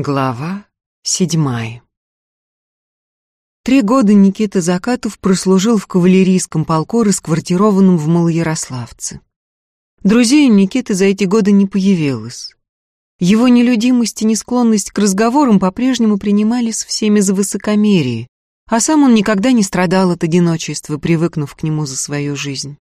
Глава седьмая Три года Никита Закатов прослужил в кавалерийском полку, расквартированном в Малоярославце. Друзей у Никиты за эти годы не появилось. Его нелюдимость и несклонность к разговорам по-прежнему принимались всеми за высокомерие, а сам он никогда не страдал от одиночества, привыкнув к нему за свою жизнь.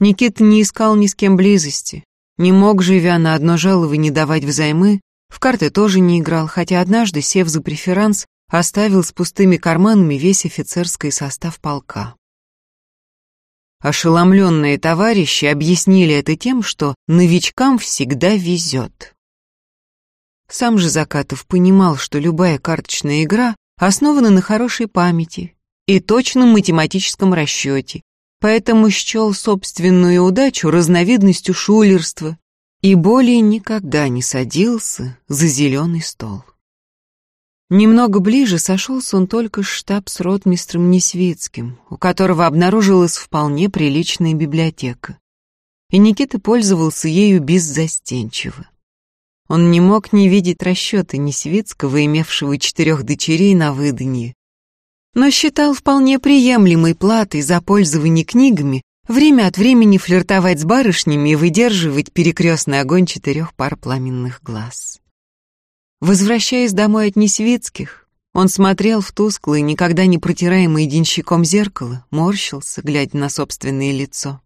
Никита не искал ни с кем близости, не мог, живя на одно жалование, давать взаймы, в карты тоже не играл, хотя однажды, сев за преферанс, оставил с пустыми карманами весь офицерский состав полка. Ошеломленные товарищи объяснили это тем, что новичкам всегда везет. Сам же Закатов понимал, что любая карточная игра основана на хорошей памяти и точном математическом расчете, поэтому счел собственную удачу разновидностью шулерства и более никогда не садился за зеленый стол. Немного ближе сошелся он только с штаб-ротмистром Несвицким, у которого обнаружилась вполне приличная библиотека. И Никита пользовался ею беззастенчиво. Он не мог не видеть расчеты Несвицкого, имевшего четырех дочерей на выданье, но считал вполне приемлемой платой за пользование книгами время от времени флиртовать с барышнями и выдерживать перекрестный огонь четырех пар пламенных глаз. Возвращаясь домой от Несвицких, он смотрел в тусклое, никогда не протираемое денщиком зеркало, морщился, глядя на собственное лицо.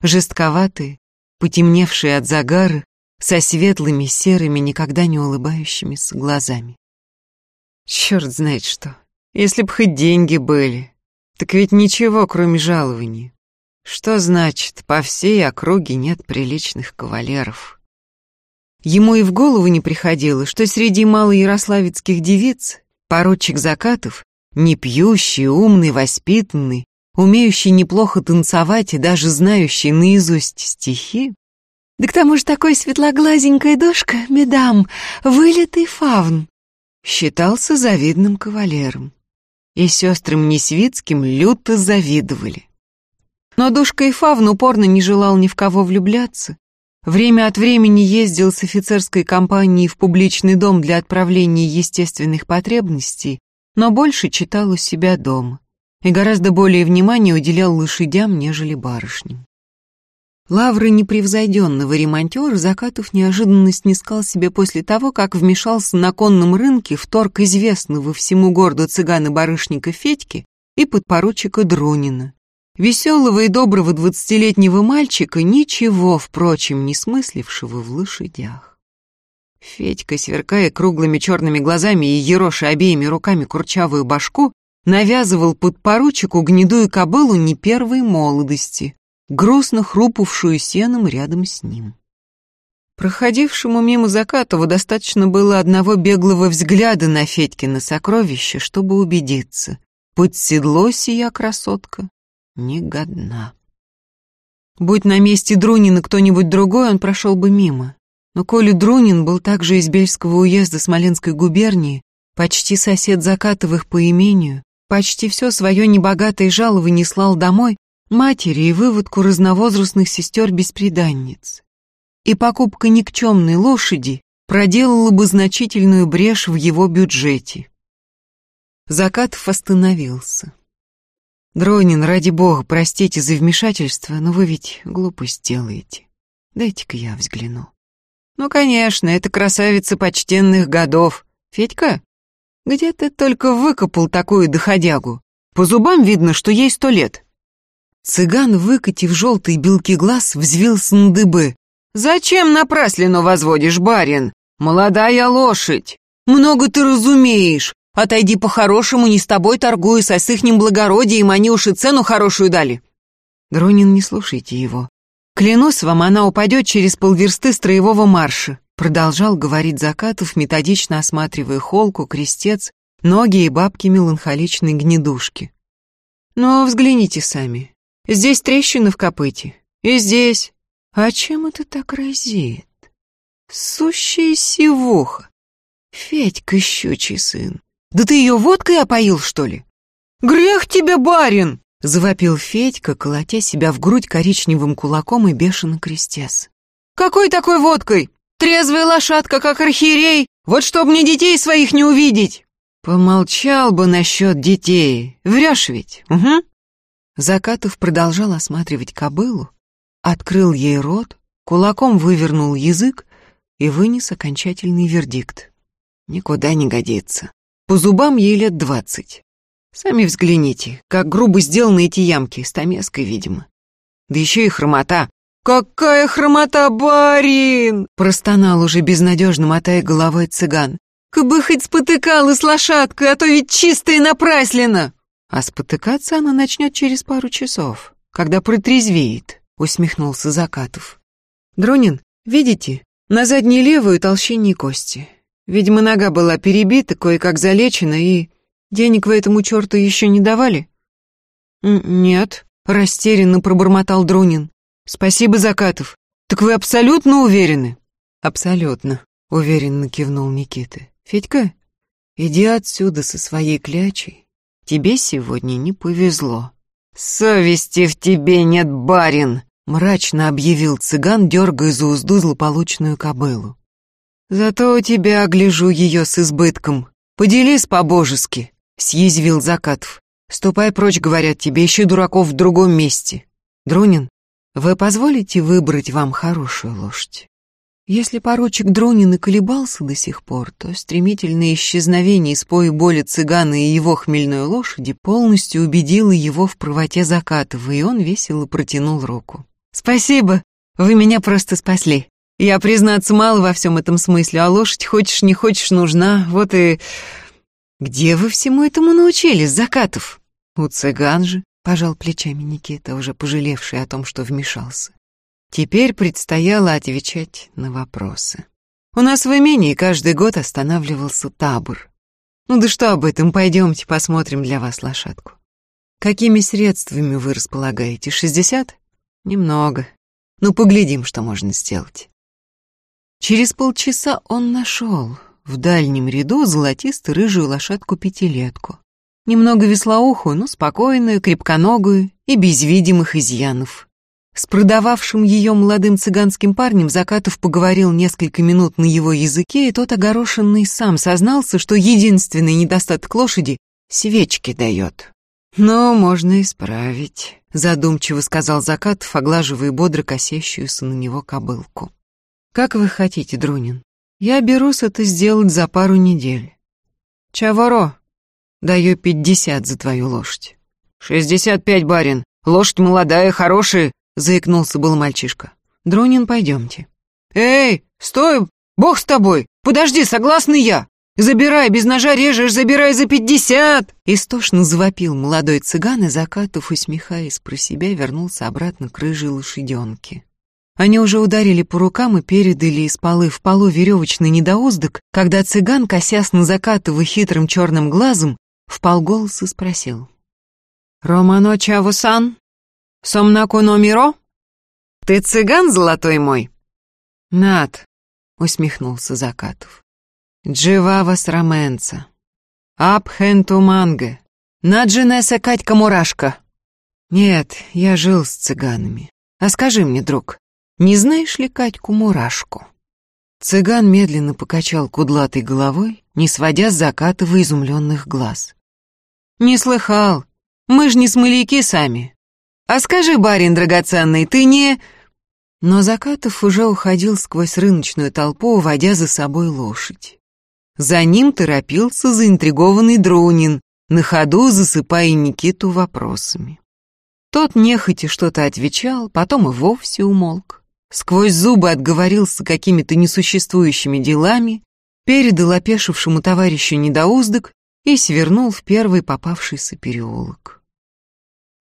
Жестковатые, потемневшие от загара, со светлыми, серыми, никогда не улыбающимися глазами. Черт знает что. Если б хоть деньги были. Так ведь ничего, кроме жалований. Что значит, по всей округе нет приличных кавалеров? Ему и в голову не приходило, что среди малоярославецких девиц поручик Закатов, не пьющий, умный, воспитанный, умеющий неплохо танцевать и даже знающий наизусть стихи, да к тому же такой светлоглазенькая душка, медам, вылитый фавн, считался завидным кавалером. И сестрам Несвицким люто завидовали. Но Душка и Фавн упорно не желал ни в кого влюбляться. Время от времени ездил с офицерской компанией в публичный дом для отправления естественных потребностей, но больше читал у себя дома и гораздо более внимания уделял лошадям, нежели барышням. Лавры непревзойденного ремонтера Закатов неожиданно снискал себе после того, как вмешался на конном рынке в торг известного всему городу цыгана-барышника Федьки и подпоручика Дронина. Веселого и доброго двадцатилетнего мальчика, ничего, впрочем, не смыслившего в лошадях. Федька, сверкая круглыми черными глазами и ероша обеими руками курчавую башку, навязывал подпоручику гнедую кобылу не первой молодости, грустно хрупавшую сеном рядом с ним. Проходившему мимо Закатова достаточно было одного беглого взгляда на Федькино сокровище, чтобы убедиться. Под седло сия красотка не годна. Будь на месте Друнина кто-нибудь другой, он прошел бы мимо. Но коли Друнин был также из Бельского уезда Смоленской губернии, почти сосед Закатовых по имению, почти все свое небогатое жалование слал домой матери и выводку разновозрастных сестер-бесприданниц. И покупка никчемной лошади проделала бы значительную брешь в его бюджете. Закатов остановился. Дронин, ради бога, простите за вмешательство, но вы ведь глупость делаете. Дайте-ка я взгляну. Ну, конечно, это красавица почтенных годов. Федька, где ты только выкопал такую доходягу? По зубам видно, что ей сто лет. Цыган, выкатив желтые белки глаз, взвился на дыбы. «Зачем напраслину возводишь, барин? Молодая лошадь! Много ты разумеешь! Отойди по-хорошему, не с тобой торгую, со сыхнем благородием, они уж и цену хорошую дали. Гронин, не слушайте его. Клянусь вам, она упадет через полверсты строевого марша, продолжал говорить Закатов, методично осматривая холку, крестец, ноги и бабки меланхоличной гнедушки. Но взгляните сами. Здесь трещина в копыте. И здесь. А чем это так разит? Сущая сивуха. Федька, щучий сын. Да ты ее водкой опоил, что ли? Грех тебе, барин! Завопил Федька, колотя себя в грудь коричневым кулаком и бешено крестясь. Какой такой водкой? Трезвая лошадка, как архиерей! Вот чтоб мне детей своих не увидеть!» «Помолчал бы насчет детей. Врешь ведь, угу?» Закатов продолжал осматривать кобылу, открыл ей рот, кулаком вывернул язык и вынес окончательный вердикт. Никуда не годится. По зубам ей лет двадцать. Сами взгляните, как грубо сделаны эти ямки, стамеской, видимо. Да еще и хромота. «Какая хромота, барин!» Простонал уже безнадежно, мотая головой цыган. «Кабы хоть спотыкалась лошадкой, а то ведь чистая напраслина!» «А спотыкаться она начнет через пару часов, когда протрезвеет», усмехнулся Закатов. «Дронин, видите, на задней левую толщине кости. Видимо, нога была перебита, кое-как залечена, и денег вы этому черту еще не давали?» «Нет», — растерянно пробормотал Друнин. «Спасибо, Закатов. Так вы абсолютно уверены?» «Абсолютно», — уверенно кивнул Никита. «Федька, иди отсюда со своей клячей. Тебе сегодня не повезло». «Совести в тебе нет, барин!» — мрачно объявил цыган, дергая за узду злополучную кобылу. «Зато у тебя огляжу ее с избытком. Поделись по-божески», — съязвил Закатов. «Ступай прочь, говорят тебе, ищи дураков в другом месте. Друнин, вы позволите выбрать вам хорошую лошадь?» Если поручик Дронин и колебался до сих пор, то стремительное исчезновение из поя боли цыгана и его хмельной лошади полностью убедило его в правоте Закатова, и он весело протянул руку. «Спасибо, вы меня просто спасли. Я, признаться, мало во всем этом смысле, а лошадь хочешь не хочешь нужна, вот и... Где вы всему этому научились, Закатов? У цыган же, пожал плечами Никита, уже пожалевший о том, что вмешался. Теперь предстояло отвечать на вопросы. У нас в имении каждый год останавливался табор. Ну да что об этом, пойдемте посмотрим для вас лошадку. Какими средствами вы располагаете? Шестьдесят? Немного. Ну, поглядим, что можно сделать. Через полчаса он нашел в дальнем ряду золотисто-рыжую лошадку-пятилетку. Немного веслоухую, но спокойную, крепконогую и без видимых изъянов. С продававшим ее молодым цыганским парнем Закатов поговорил несколько минут на его языке, и тот огорошенный сам сознался, что единственный недостаток лошади — свечки дает. «Но можно исправить», — задумчиво сказал Закатов, оглаживая бодро косящуюся на него кобылку. Как вы хотите, Друнин. Я берусь это сделать за пару недель. Чаворо, даю пятьдесят за твою лошадь. Шестьдесят пять, барин. Лошадь молодая, хорошая, заикнулся был мальчишка. Друнин, пойдемте. Эй, стой, бог с тобой, подожди, согласный я. Забирай, без ножа режешь, забирай за пятьдесят!» Истошно завопил молодой цыган и, закатав, усмехаясь про себя, вернулся обратно к рыжей лошаденке. Они уже ударили по рукам и передали из полы в полу веревочный недоуздок, когда цыган, косясь на закатывая хитрым черным глазом, в полголоса спросил. «Романо Чавусан? Сомнаку номеро? Ты цыган, золотой мой?» «Над», — усмехнулся Закатов. «Дживава сраменца. Абхенту манге. Наджинеса Катька-мурашка». «Нет, я жил с цыганами. А скажи мне, друг, не знаешь ли Катьку-мурашку?» Цыган медленно покачал кудлатой головой, не сводя с Закатова изумленных глаз. «Не слыхал. Мы ж не смоляки сами. А скажи, барин драгоценный, ты не...» Но Закатов уже уходил сквозь рыночную толпу, уводя за собой лошадь. За ним торопился заинтригованный Дронин, на ходу засыпая Никиту вопросами. Тот нехотя что-то отвечал, потом и вовсе умолк сквозь зубы отговорился какими-то несуществующими делами, передал опешившему товарищу недоуздок и свернул в первый попавшийся переулок.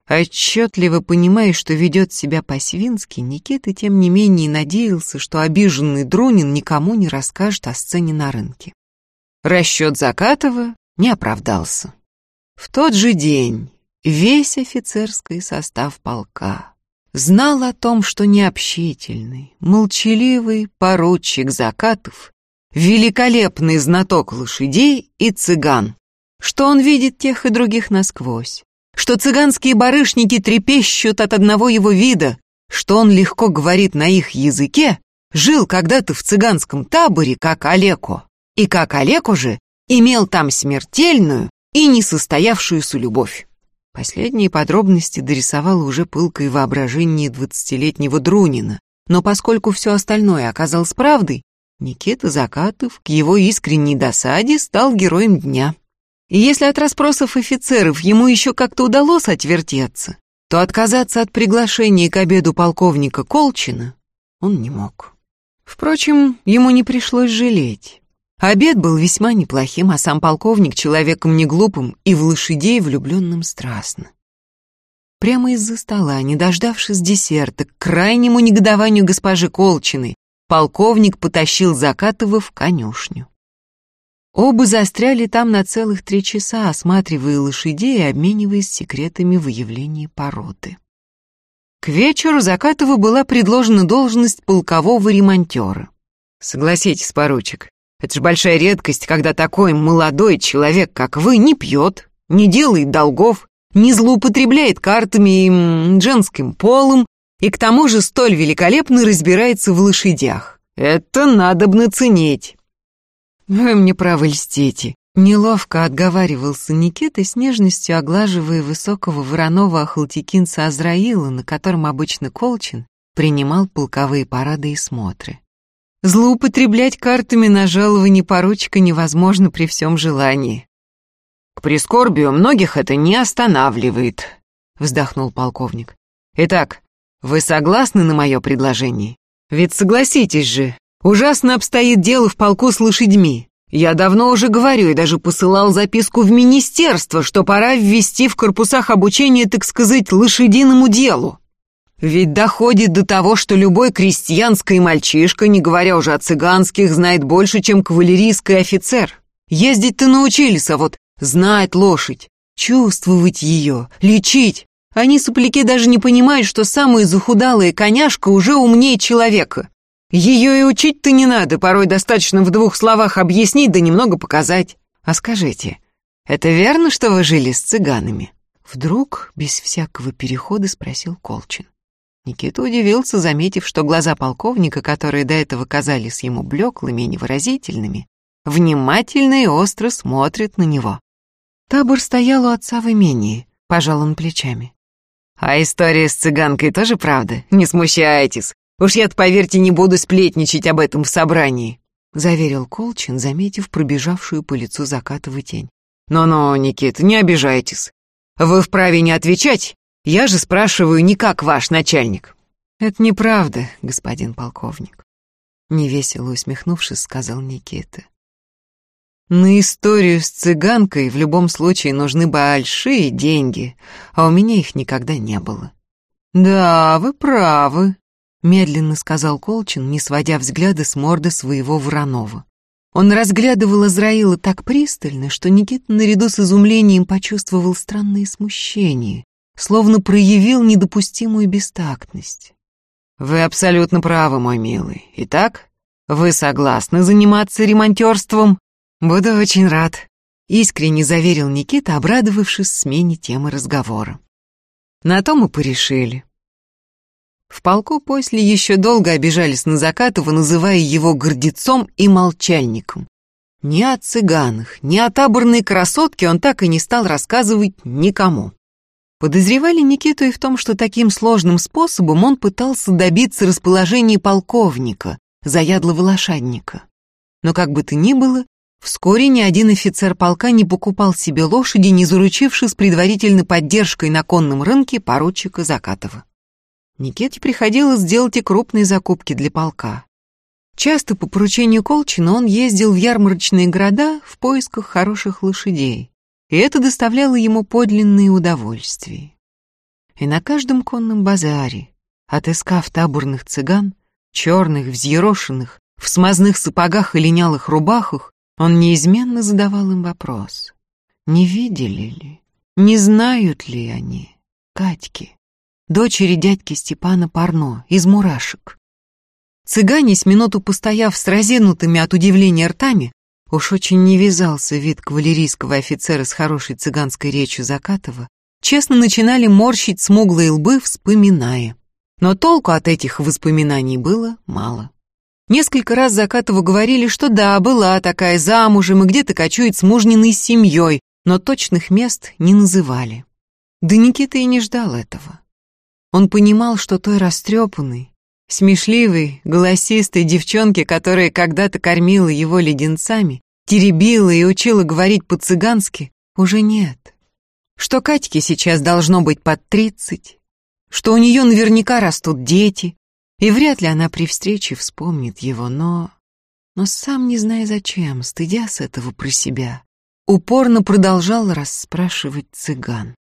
Отчетливо понимая, что ведет себя по-свински, Никита тем не менее надеялся, что обиженный Друнин никому не расскажет о сцене на рынке. Расчет Закатова не оправдался. В тот же день весь офицерский состав полка знал о том, что необщительный, молчаливый поручик Закатов, великолепный знаток лошадей и цыган, что он видит тех и других насквозь, что цыганские барышники трепещут от одного его вида, что он легко говорит на их языке, жил когда-то в цыганском таборе, как Олеко, и как Олеко же имел там смертельную и несостоявшуюся любовь. Последние подробности дорисовало уже пылкое воображение двадцатилетнего Друнина, но поскольку все остальное оказалось правдой, Никита Закатов к его искренней досаде стал героем дня. И если от расспросов офицеров ему еще как-то удалось отвертеться, то отказаться от приглашения к обеду полковника Колчина он не мог. Впрочем, ему не пришлось жалеть. Обед был весьма неплохим, а сам полковник человеком не глупым и в лошадей влюбленным страстно. Прямо из-за стола, не дождавшись десерта, к крайнему негодованию госпожи Колчиной, полковник потащил Закатова в конюшню. Оба застряли там на целых три часа, осматривая лошадей и обмениваясь секретами выявления породы. К вечеру Закатову была предложена должность полкового ремонтера. Согласитесь, поручик, это же большая редкость, когда такой молодой человек, как вы, не пьет, не делает долгов, не злоупотребляет картами и женским полом, и к тому же столь великолепно разбирается в лошадях. Это надобно ценить. Вы мне право льстите. Неловко отговаривался Никита с нежностью оглаживая высокого вороного охалтикинца Азраила, на котором обычно Колчин принимал полковые парады и смотры. Злоупотреблять картами на жалование поручика невозможно при всем желании. К прискорбию многих это не останавливает, вздохнул полковник. Итак, вы согласны на мое предложение? Ведь согласитесь же, ужасно обстоит дело в полку с лошадьми. Я давно уже говорю и даже посылал записку в министерство, что пора ввести в корпусах обучения, так сказать, лошадиному делу. Ведь доходит до того, что любой крестьянский мальчишка, не говоря уже о цыганских, знает больше, чем кавалерийский офицер. Ездить-то научились, а вот знать лошадь, чувствовать ее, лечить. Они, сопляки, даже не понимают, что самая захудалая коняшка уже умнее человека. Ее и учить-то не надо, порой достаточно в двух словах объяснить да немного показать. А скажите, это верно, что вы жили с цыганами? Вдруг, без всякого перехода, спросил Колчин. Никита удивился, заметив, что глаза полковника, которые до этого казались ему блеклыми и невыразительными, внимательно и остро смотрят на него. Табор стоял у отца в имении, пожал он плечами. «А история с цыганкой тоже правда? Не смущайтесь. Уж я-то, поверьте, не буду сплетничать об этом в собрании», заверил Колчин, заметив пробежавшую по лицу закатовую тень. «Но-но, Никита, не обижайтесь. Вы вправе не отвечать, я же спрашиваю не как ваш начальник. Это неправда, господин полковник. Невесело усмехнувшись, сказал Никита. На историю с цыганкой в любом случае нужны большие деньги, а у меня их никогда не было. Да, вы правы, медленно сказал Колчин, не сводя взгляда с морды своего Воронова. Он разглядывал Азраила так пристально, что Никита наряду с изумлением почувствовал странное смущение, словно проявил недопустимую бестактность. «Вы абсолютно правы, мой милый. Итак, вы согласны заниматься ремонтерством? Буду очень рад», — искренне заверил Никита, обрадовавшись смене темы разговора. На то мы порешили. В полку после еще долго обижались на Закатова, называя его гордецом и молчальником. Ни о цыганах, ни о таборной красотке он так и не стал рассказывать никому. Подозревали Никиту и в том, что таким сложным способом он пытался добиться расположения полковника, заядлого лошадника. Но как бы то ни было, вскоре ни один офицер полка не покупал себе лошади, не заручившись предварительной поддержкой на конном рынке поручика Закатова. Никите приходилось делать и крупные закупки для полка. Часто по поручению Колчина он ездил в ярмарочные города в поисках хороших лошадей и это доставляло ему подлинное удовольствие. И на каждом конном базаре, отыскав таборных цыган, черных, взъерошенных, в смазных сапогах и линялых рубахах, он неизменно задавал им вопрос. Не видели ли, не знают ли они Катьки, дочери дядьки Степана Парно из мурашек? Цыгане, с минуту постояв с разинутыми от удивления ртами, Уж очень не вязался вид кавалерийского офицера с хорошей цыганской речью Закатова. Честно начинали морщить смуглые лбы, вспоминая. Но толку от этих воспоминаний было мало. Несколько раз Закатову говорили, что да, была такая замужем и где-то кочует с мужниной семьей, но точных мест не называли. Да Никита и не ждал этого. Он понимал, что той растрепанной, смешливой, голосистой девчонке, которая когда-то кормила его леденцами, теребила и учила говорить по-цыгански, уже нет. Что Катьке сейчас должно быть под тридцать, что у нее наверняка растут дети, и вряд ли она при встрече вспомнит его, но... Но сам, не зная зачем, стыдясь этого про себя, упорно продолжал расспрашивать цыган.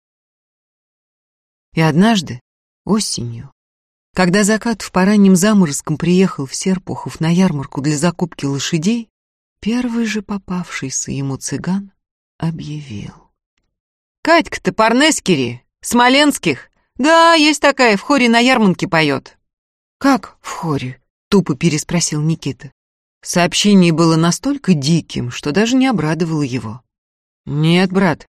И однажды, осенью, когда закат в пораннем заморозком приехал в Серпухов на ярмарку для закупки лошадей, первый же попавшийся ему цыган объявил. «Катька-то Парнескери, Смоленских, да, есть такая, в хоре на ярмарке поет». «Как в хоре?» — тупо переспросил Никита. Сообщение было настолько диким, что даже не обрадовало его. «Нет, брат,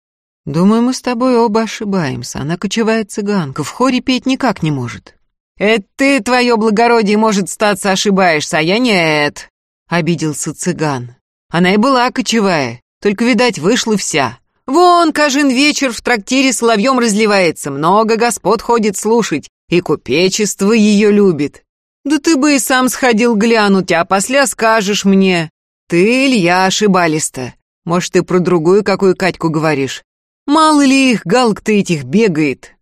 думаю, мы с тобой оба ошибаемся. Она кочевая цыганка, в хоре петь никак не может». «Это ты, твое благородие, может, статься ошибаешься, а я нет», — обиделся цыган. «Она и была кочевая, только, видать, вышла вся. Вон, кажин вечер в трактире соловьем разливается, много господ ходит слушать, и купечество ее любит. Да ты бы и сам сходил глянуть, а после скажешь мне. Ты, Илья, ошибалиста. Может, ты про другую какую Катьку говоришь? Мало ли их, галк-то этих бегает.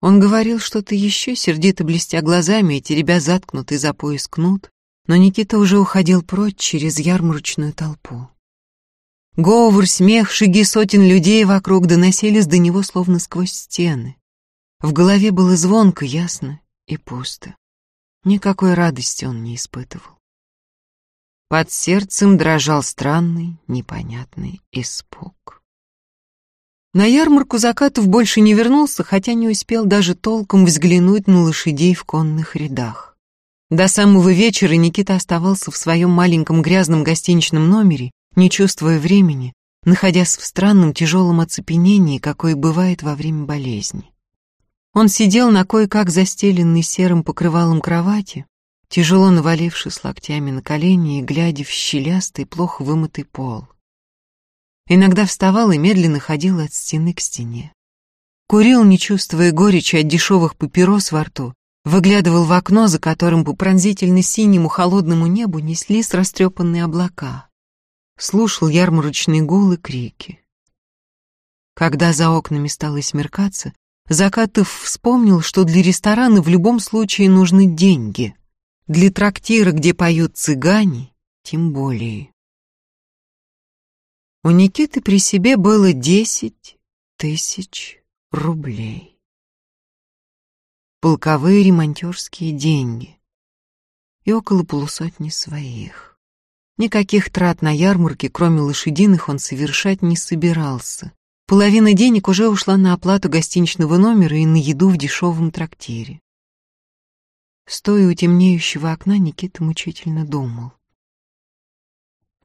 Он говорил что-то еще, сердито блестя глазами и теребя заткнутый за пояс кнут, но Никита уже уходил прочь через ярмарочную толпу. Говор, смех, шаги сотен людей вокруг доносились до него словно сквозь стены. В голове было звонко, ясно и пусто. Никакой радости он не испытывал. Под сердцем дрожал странный, непонятный испуг. На ярмарку Закатов больше не вернулся, хотя не успел даже толком взглянуть на лошадей в конных рядах. До самого вечера Никита оставался в своем маленьком грязном гостиничном номере, не чувствуя времени, находясь в странном тяжелом оцепенении, какое бывает во время болезни. Он сидел на кое-как застеленной серым покрывалом кровати, тяжело навалившись локтями на колени и глядя в щелястый, плохо вымытый пол. Иногда вставал и медленно ходил от стены к стене. Курил, не чувствуя горечи от дешевых папирос во рту, выглядывал в окно, за которым по пронзительно-синему холодному небу неслись растрепанные облака. Слушал ярмарочные гулы, крики. Когда за окнами стало смеркаться, Закатов вспомнил, что для ресторана в любом случае нужны деньги. Для трактира, где поют цыгане, тем более. У Никиты при себе было десять тысяч рублей. Полковые ремонтерские деньги и около полусотни своих. Никаких трат на ярмарке, кроме лошадиных, он совершать не собирался. Половина денег уже ушла на оплату гостиничного номера и на еду в дешевом трактире. Стоя у темнеющего окна, Никита мучительно думал.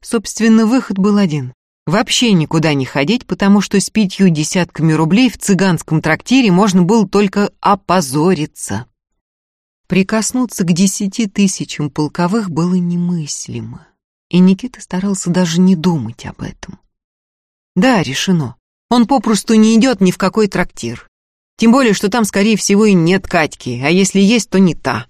Собственно, выход был один. Вообще никуда не ходить, потому что с пятью десятками рублей в цыганском трактире можно было только опозориться. Прикоснуться к десяти тысячам полковых было немыслимо, и Никита старался даже не думать об этом. Да, решено. Он попросту не идет ни в какой трактир. Тем более, что там, скорее всего, и нет Катьки, а если есть, то не та.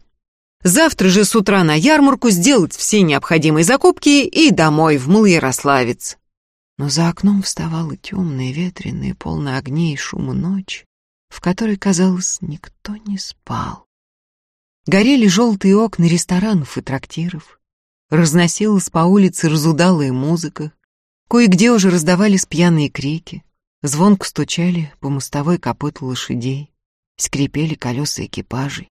Завтра же с утра на ярмарку сделать все необходимые закупки и домой, в Малоярославец. Но за окном вставала темная, ветреная, полная огней и шума ночь, в которой, казалось, никто не спал. Горели желтые окна ресторанов и трактиров. Разносилась по улице разудалая музыка. Кое-где уже раздавались пьяные крики. Звонко стучали по мостовой копыт лошадей, скрипели колеса экипажей.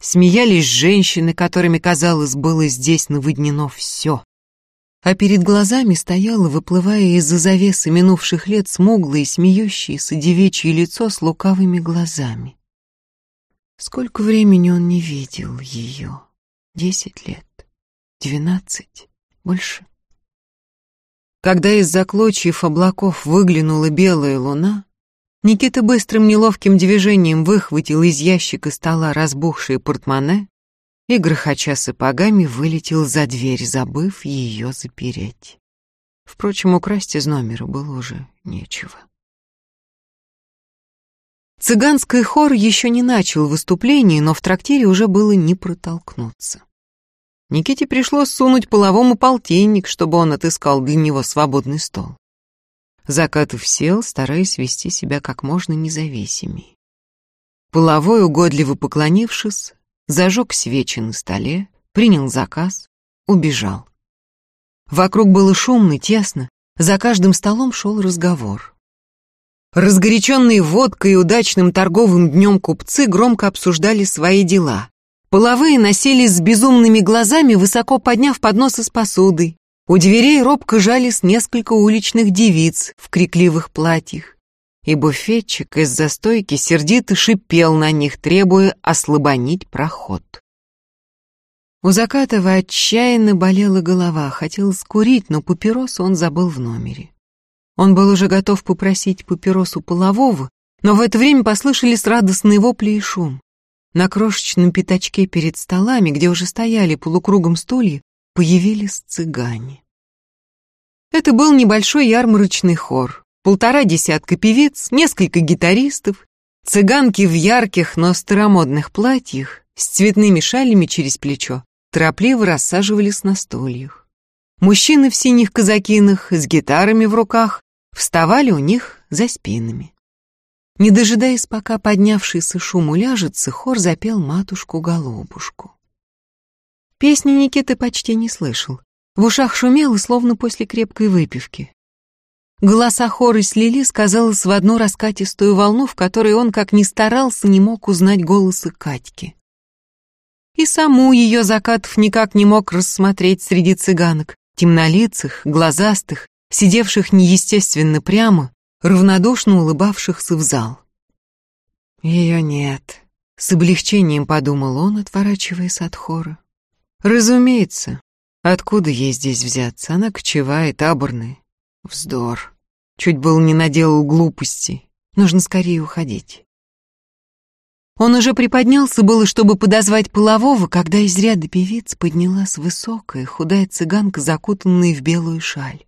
Смеялись женщины, которыми, казалось, было здесь наводнено все. А перед глазами стояло, выплывая из-за завесы минувших лет, смуглое, смеющееся девичье лицо с лукавыми глазами. Сколько времени он не видел ее? Десять лет? Двенадцать? Больше? Когда из-за клочьев облаков выглянула белая луна, Никита быстрым неловким движением выхватил из ящика стола разбухшее портмоне и, грохоча сапогами, вылетел за дверь, забыв ее запереть. Впрочем, украсть из номера было уже нечего. Цыганский хор еще не начал выступление, но в трактире уже было не протолкнуться. Никите пришлось сунуть половому полтинник, чтобы он отыскал для него свободный стол. Закатов сел, стараясь вести себя как можно независимей. Половой, угодливо поклонившись, зажег свечи на столе, принял заказ, убежал. Вокруг было шумно, тесно, за каждым столом шел разговор. Разгоряченные водкой и удачным торговым днем купцы громко обсуждали свои дела. Половые носились с безумными глазами, высоко подняв подносы с посудой. У дверей робко жались несколько уличных девиц в крикливых платьях. И буфетчик из застойки сердито шипел на них, требуя ослабонить проход. У Закатова отчаянно болела голова, хотел скурить, но папиросу он забыл в номере. Он был уже готов попросить папиросу полового, но в это время послышались радостные вопли и шум. На крошечном пятачке перед столами, где уже стояли полукругом стулья, появились цыгане. Это был небольшой ярмарочный хор. Полтора десятка певиц, несколько гитаристов, цыганки в ярких, но старомодных платьях с цветными шалями через плечо торопливо рассаживались на стульях. Мужчины в синих казакинах с гитарами в руках вставали у них за спинами. Не дожидаясь, пока поднявшийся шум уляжется, хор запел матушку-голубушку. Песни Никиты почти не слышал. В ушах шумело, словно после крепкой выпивки. Голоса хора слились, казалось, в одну раскатистую волну, в которой он, как ни старался, не мог узнать голоса Катьки. И саму ее Закатов никак не мог рассмотреть среди цыганок, темнолицых, глазастых, сидевших неестественно прямо, равнодушно улыбавшихся в зал. Ее нет, с облегчением подумал он, отворачиваясь от хора. Разумеется, откуда ей здесь взяться? Она кочевая, таборная. Вздор. Чуть был не наделал глупостей. Нужно скорее уходить. Он уже приподнялся было, чтобы подозвать полового, когда из ряда певиц поднялась высокая, худая цыганка, закутанная в белую шаль.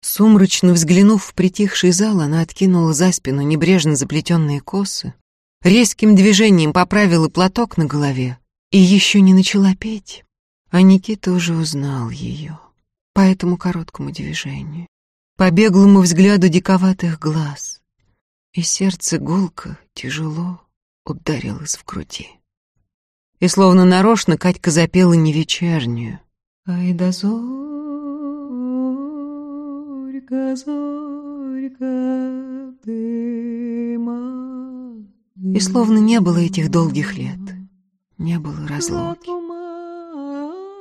Сумрачно взглянув в притихший зал, она откинула за спину небрежно заплетенные косы, резким движением поправила платок на голове и еще не начала петь, а Никита уже узнал ее по этому короткому движению, по беглому взгляду диковатых глаз, и сердце гулко, тяжело, ударилась в груди. И словно нарочно Катька запела не вечернюю. «Ай да зорька, зорька, ты И словно не было этих долгих лет, не было разлуки.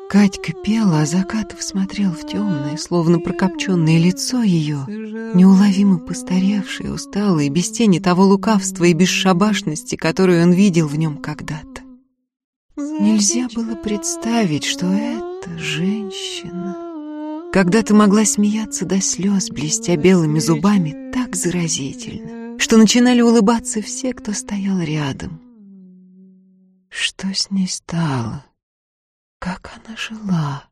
Катька пела, а Закатов смотрел в темное, словно прокопченное лицо ее, неуловимо постаревшее, усталое, без тени того лукавства и бесшабашности, которую он видел в нем когда-то. Нельзя было представить, что эта женщина когда-то могла смеяться до слез, блестя белыми зубами так заразительно, что начинали улыбаться все, кто стоял рядом. Что с ней стало? Как она жила?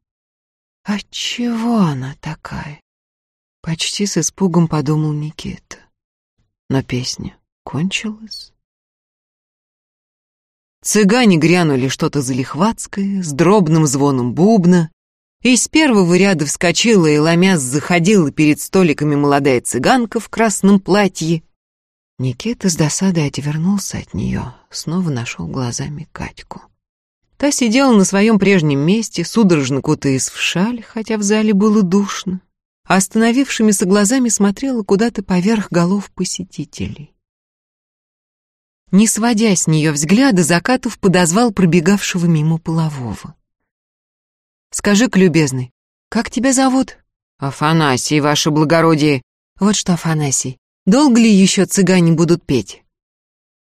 Отчего она такая? Почти с испугом подумал Никита. Но песня кончилась. Цыгане грянули что-то залихватское, с дробным звоном бубна, и из первого ряда вскочила и ломясь заходила перед столиками молодая цыганка в красном платье. Никита с досадой отвернулся от нее, снова нашел глазами Катьку. Та сидела на своем прежнем месте, судорожно кутаясь в шаль, хотя в зале было душно, а остановившимися глазами смотрела куда-то поверх голов посетителей. Не сводя с нее взгляда, Закатов подозвал пробегавшего мимо полового. «Скажи-ка, любезный, как тебя зовут?» «Афанасий, ваше благородие». «Вот что, Афанасий, долго ли еще цыгане будут петь?»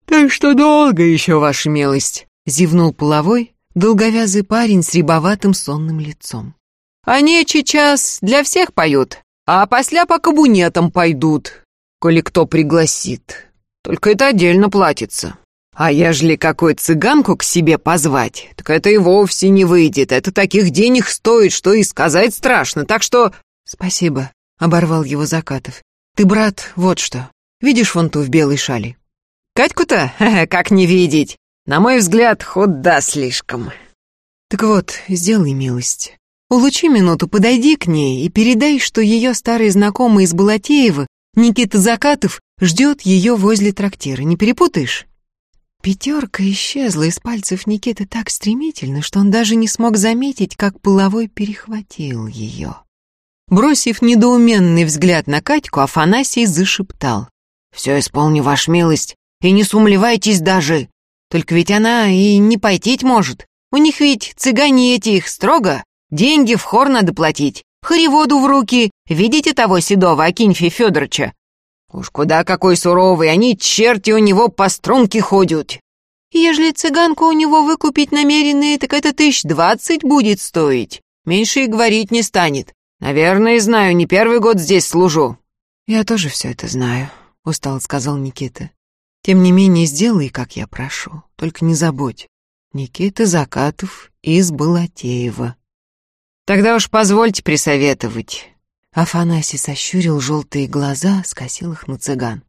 «Так что долго еще, ваша милость», — зевнул половой, долговязый парень с рябоватым сонным лицом. «Они сейчас для всех поют, а после по кабунетам пойдут, коли кто пригласит. Только это отдельно платится. А ежели какой цыганку к себе позвать, так это и вовсе не выйдет. Это таких денег стоит, что и сказать страшно. Так что...» «Спасибо», — оборвал его Закатов. «Ты, брат, вот что. Видишь вон ту в белой шали?» «Катьку-то? Как не видеть? На мой взгляд, худа слишком». «Так вот, сделай милость. Улучи минуту, подойди к ней и передай, что ее старый знакомый из Балатеева, Никита Закатов, ждет ее возле трактира. Не перепутаешь?» Пятерка исчезла из пальцев Никиты так стремительно, что он даже не смог заметить, как половой перехватил ее. Бросив недоуменный взгляд на Катьку, Афанасий зашептал. «Все исполню, ваш милость, и не сумлевайтесь даже. Только ведь она и не пойтить может. У них ведь цыгане эти их строго. Деньги в хор надо платить. Хореводу в руки. Видите того седого Акинфия Федоровича? Уж куда какой суровый, они черти у него по струнке ходят. Ежели цыганку у него выкупить намеренные, так это тысяч двадцать будет стоить. Меньше и говорить не станет. Наверное, знаю, не первый год здесь служу. Я тоже все это знаю, устало сказал Никита. Тем не менее, сделай, как я прошу. Только не забудь. Никита Закатов из Балатеева. Тогда уж позвольте присоветовать. Афанасий сощурил желтые глаза, скосил их на цыган.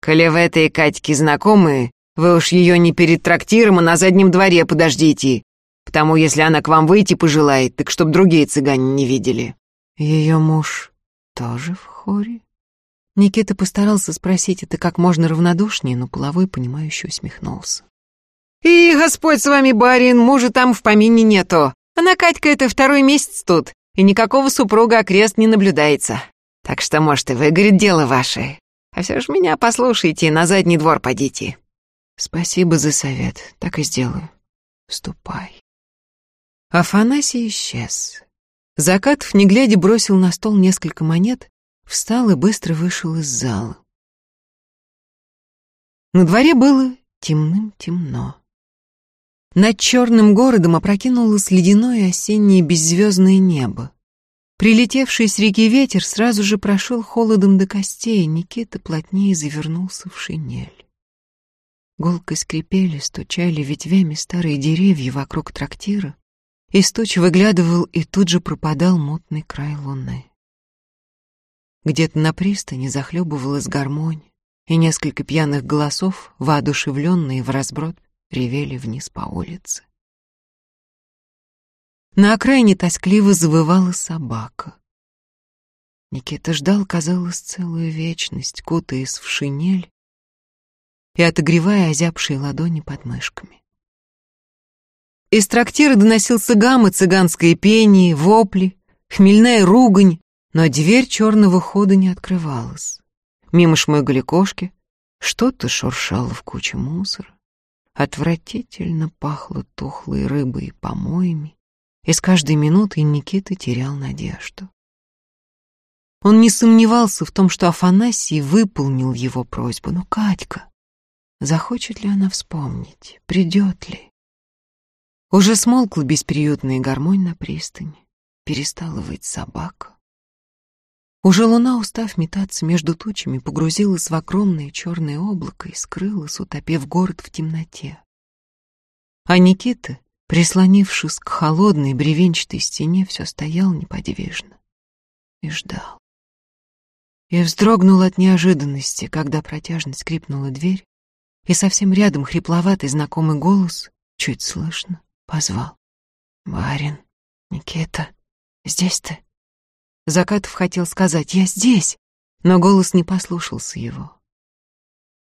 «Коли в этой Катьке знакомые, вы уж ее не перед трактиром, а на заднем дворе подождите. Потому если она к вам выйти пожелает, так чтоб другие цыгане не видели». «Ее муж тоже в хоре?» Никита постарался спросить это как можно равнодушнее, но половой, понимающе усмехнулся. «И Господь с вами, барин, мужа там в помине нету. Она, Катька, это второй месяц тут и никакого супруга окрест не наблюдается. Так что, может, и выгорит дело ваше. А все ж меня послушайте, на задний двор подите». «Спасибо за совет, так и сделаю. Ступай». Афанасий исчез. Закатов, не глядя, бросил на стол несколько монет, встал и быстро вышел из зала. На дворе было темным-темно. Над черным городом опрокинулось ледяное осеннее беззвездное небо. Прилетевший с реки ветер сразу же прошел холодом до костей, Никита плотнее завернулся в шинель. Голко скрипели, стучали ветвями старые деревья вокруг трактира, из туч выглядывал и тут же пропадал мутный край луны. Где-то на пристани захлебывалась гармонь, и несколько пьяных голосов, воодушевленные в разброд, ревели вниз по улице. На окраине тоскливо завывала собака. Никита ждал, казалось, целую вечность, кутаясь в шинель и отогревая озябшие ладони под мышками. Из трактира доносился гам и цыганское пение, вопли, хмельная ругань, но дверь черного хода не открывалась. Мимо шмыгали кошки, что-то шуршало в куче мусора. Отвратительно пахло тухлой рыбой и помоями, и с каждой минутой Никита терял надежду. Он не сомневался в том, что Афанасий выполнил его просьбу, но Катька, захочет ли она вспомнить, придет ли? Уже смолкла бесприютная гармонь на пристани, перестала выть собака. Уже луна, устав метаться между тучами, погрузилась в огромное черное облако и скрылась, утопив город в темноте. А Никита, прислонившись к холодной бревенчатой стене, все стоял неподвижно и ждал. И вздрогнул от неожиданности, когда протяжно скрипнула дверь, и совсем рядом хрипловатый знакомый голос, чуть слышно, позвал. «Барин, Никита, здесь ты?» Закатов хотел сказать «Я здесь», но голос не послушался его.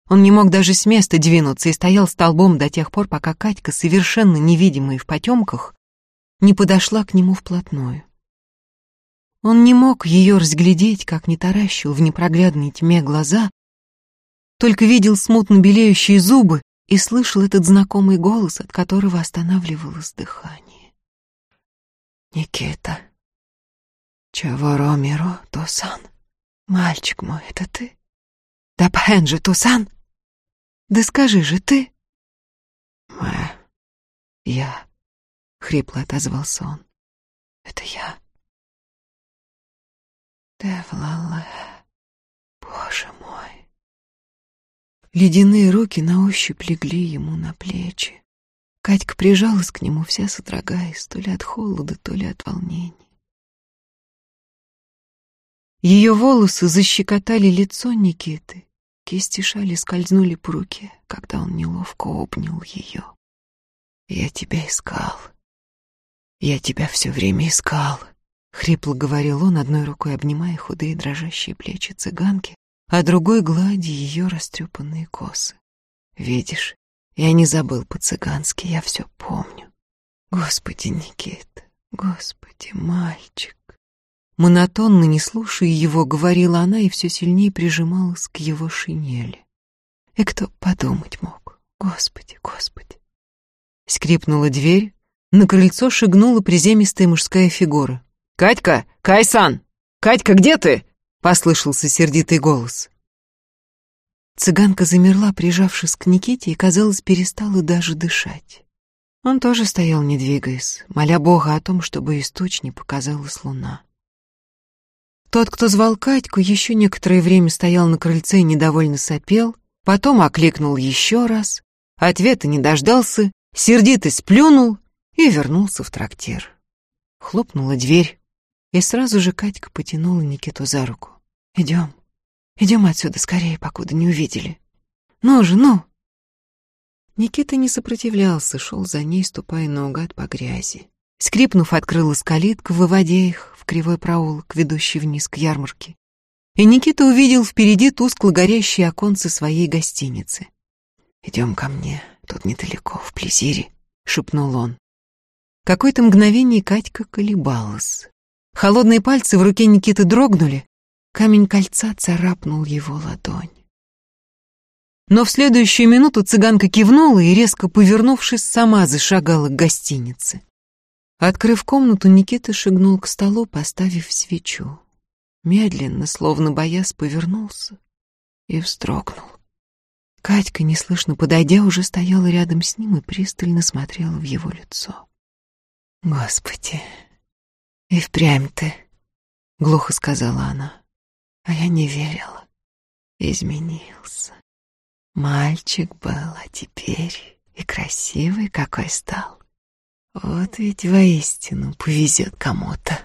Он не мог даже с места двинуться и стоял столбом до тех пор, пока Катька, совершенно невидимая в потемках, не подошла к нему вплотную. Он не мог ее разглядеть, как не таращил в непроглядной тьме глаза, только видел смутно белеющие зубы и слышал этот знакомый голос, от которого останавливалось дыхание. «Никита», чего Миро, Тусан? Мальчик мой, это ты? Да Пенджи, Тусан? Да скажи же ты? Мэ, я, хрипло отозвался он. Это я. Девлале, боже мой. Ледяные руки на ощупь легли ему на плечи. Катька прижалась к нему, вся содрогаясь, то ли от холода, то ли от волнения. Ее волосы защекотали лицо Никиты, кисти шали скользнули по руке, когда он неловко обнял ее. «Я тебя искал. Я тебя все время искал», — хрипло говорил он, одной рукой обнимая худые дрожащие плечи цыганки, а другой гладя ее растрепанные косы. «Видишь, я не забыл по-цыгански, я все помню. Господи, Никита, господи, мальчик». Монотонно, не слушая его, говорила она и все сильнее прижималась к его шинели. И кто подумать мог? Господи, господи. Скрипнула дверь, на крыльцо шагнула приземистая мужская фигура. «Катька! Кайсан! Катька, где ты?» — послышался сердитый голос. Цыганка замерла, прижавшись к Никите, и, казалось, перестала даже дышать. Он тоже стоял, не двигаясь, моля Бога о том, чтобы из туч не показалась луна. Тот, кто звал Катьку, еще некоторое время стоял на крыльце и недовольно сопел, потом окликнул еще раз, ответа не дождался сердито сплюнул и вернулся в трактир. Хлопнула дверь, и сразу же Катька потянула Никиту за руку. «Идем, идем отсюда скорее, покуда не увидели. Ну же, ну!» Никита не сопротивлялся, шел за ней, ступая наугад по грязи. Скрипнув, открылась калитка, выводя их в кривой проулок, ведущий вниз к ярмарке. И Никита увидел впереди тускло горящие оконцы своей гостиницы. «Идем ко мне», Тут недалеко, в Плезире», — шепнул он. Какое-то мгновение Катька колебалась. Холодные пальцы в руке Никиты дрогнули, камень кольца царапнул его ладонь. Но в следующую минуту цыганка кивнула и, резко повернувшись, сама зашагала к гостинице. Открыв комнату, Никита шагнул к столу, поставив свечу. Медленно, словно боясь, повернулся и вздрогнул. Катька, неслышно подойдя, уже стояла рядом с ним и пристально смотрела в его лицо. «Господи, и впрямь ты», — глухо сказала она. А я не верила. Изменился. Мальчик был, а теперь и красивый какой стал. Вот ведь воистину повезет кому-то.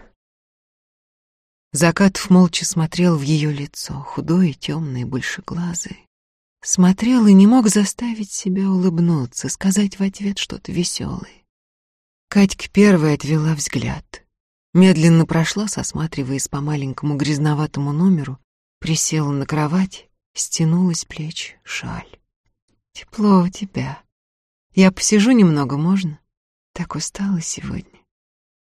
Закатов молча смотрел в ее лицо, худое, темное, большеглазое. Смотрел и не мог заставить себя улыбнуться, сказать в ответ что-то веселое. Катька первая отвела взгляд. Медленно прошла, осматриваясь по маленькому грязноватому номеру, присела на кровать, стянула с плеч шаль. «Тепло у тебя. Я посижу немного, можно? Так устала сегодня».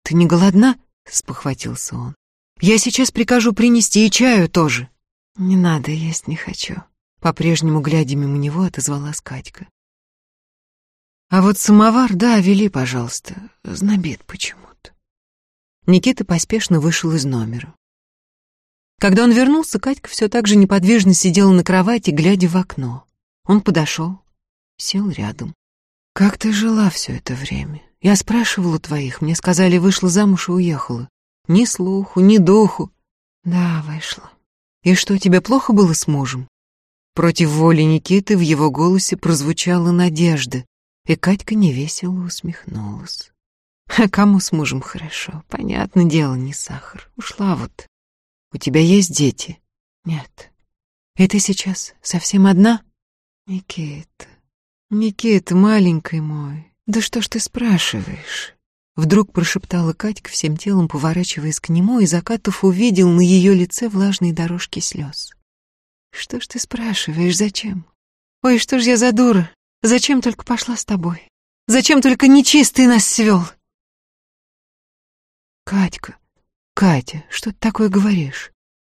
«Ты не голодна?» — спохватился он. «Я сейчас прикажу принести и чаю тоже». «Не надо, есть не хочу», по-прежнему, глядя мимо него, отозвалась Катька. «А вот самовар, да, вели, пожалуйста. Знобит почему-то». Никита поспешно вышел из номера. Когда он вернулся, Катька все так же неподвижно сидела на кровати, глядя в окно. Он подошел, сел рядом. «Как ты жила все это время? Я спрашивала твоих, мне сказали, вышла замуж и уехала. Ни слуху, ни духу». «Да, вышла. И что, тебе плохо было с мужем?» Против воли Никиты в его голосе прозвучала надежда, и Катька невесело усмехнулась. А кому с мужем хорошо? Понятное дело, не сахар. Ушла вот. У тебя есть дети? Нет. И ты сейчас совсем одна? Никита, Никита, маленький мой, да что ж ты спрашиваешь? Вдруг прошептала Катька всем телом, поворачиваясь к нему, и Закатов увидел на ее лице влажные дорожки слез. Что ж ты спрашиваешь, зачем? Ой, что ж я за дура? Зачем только пошла с тобой? Зачем только нечистый нас свел? Катька, Катя, что ты такое говоришь?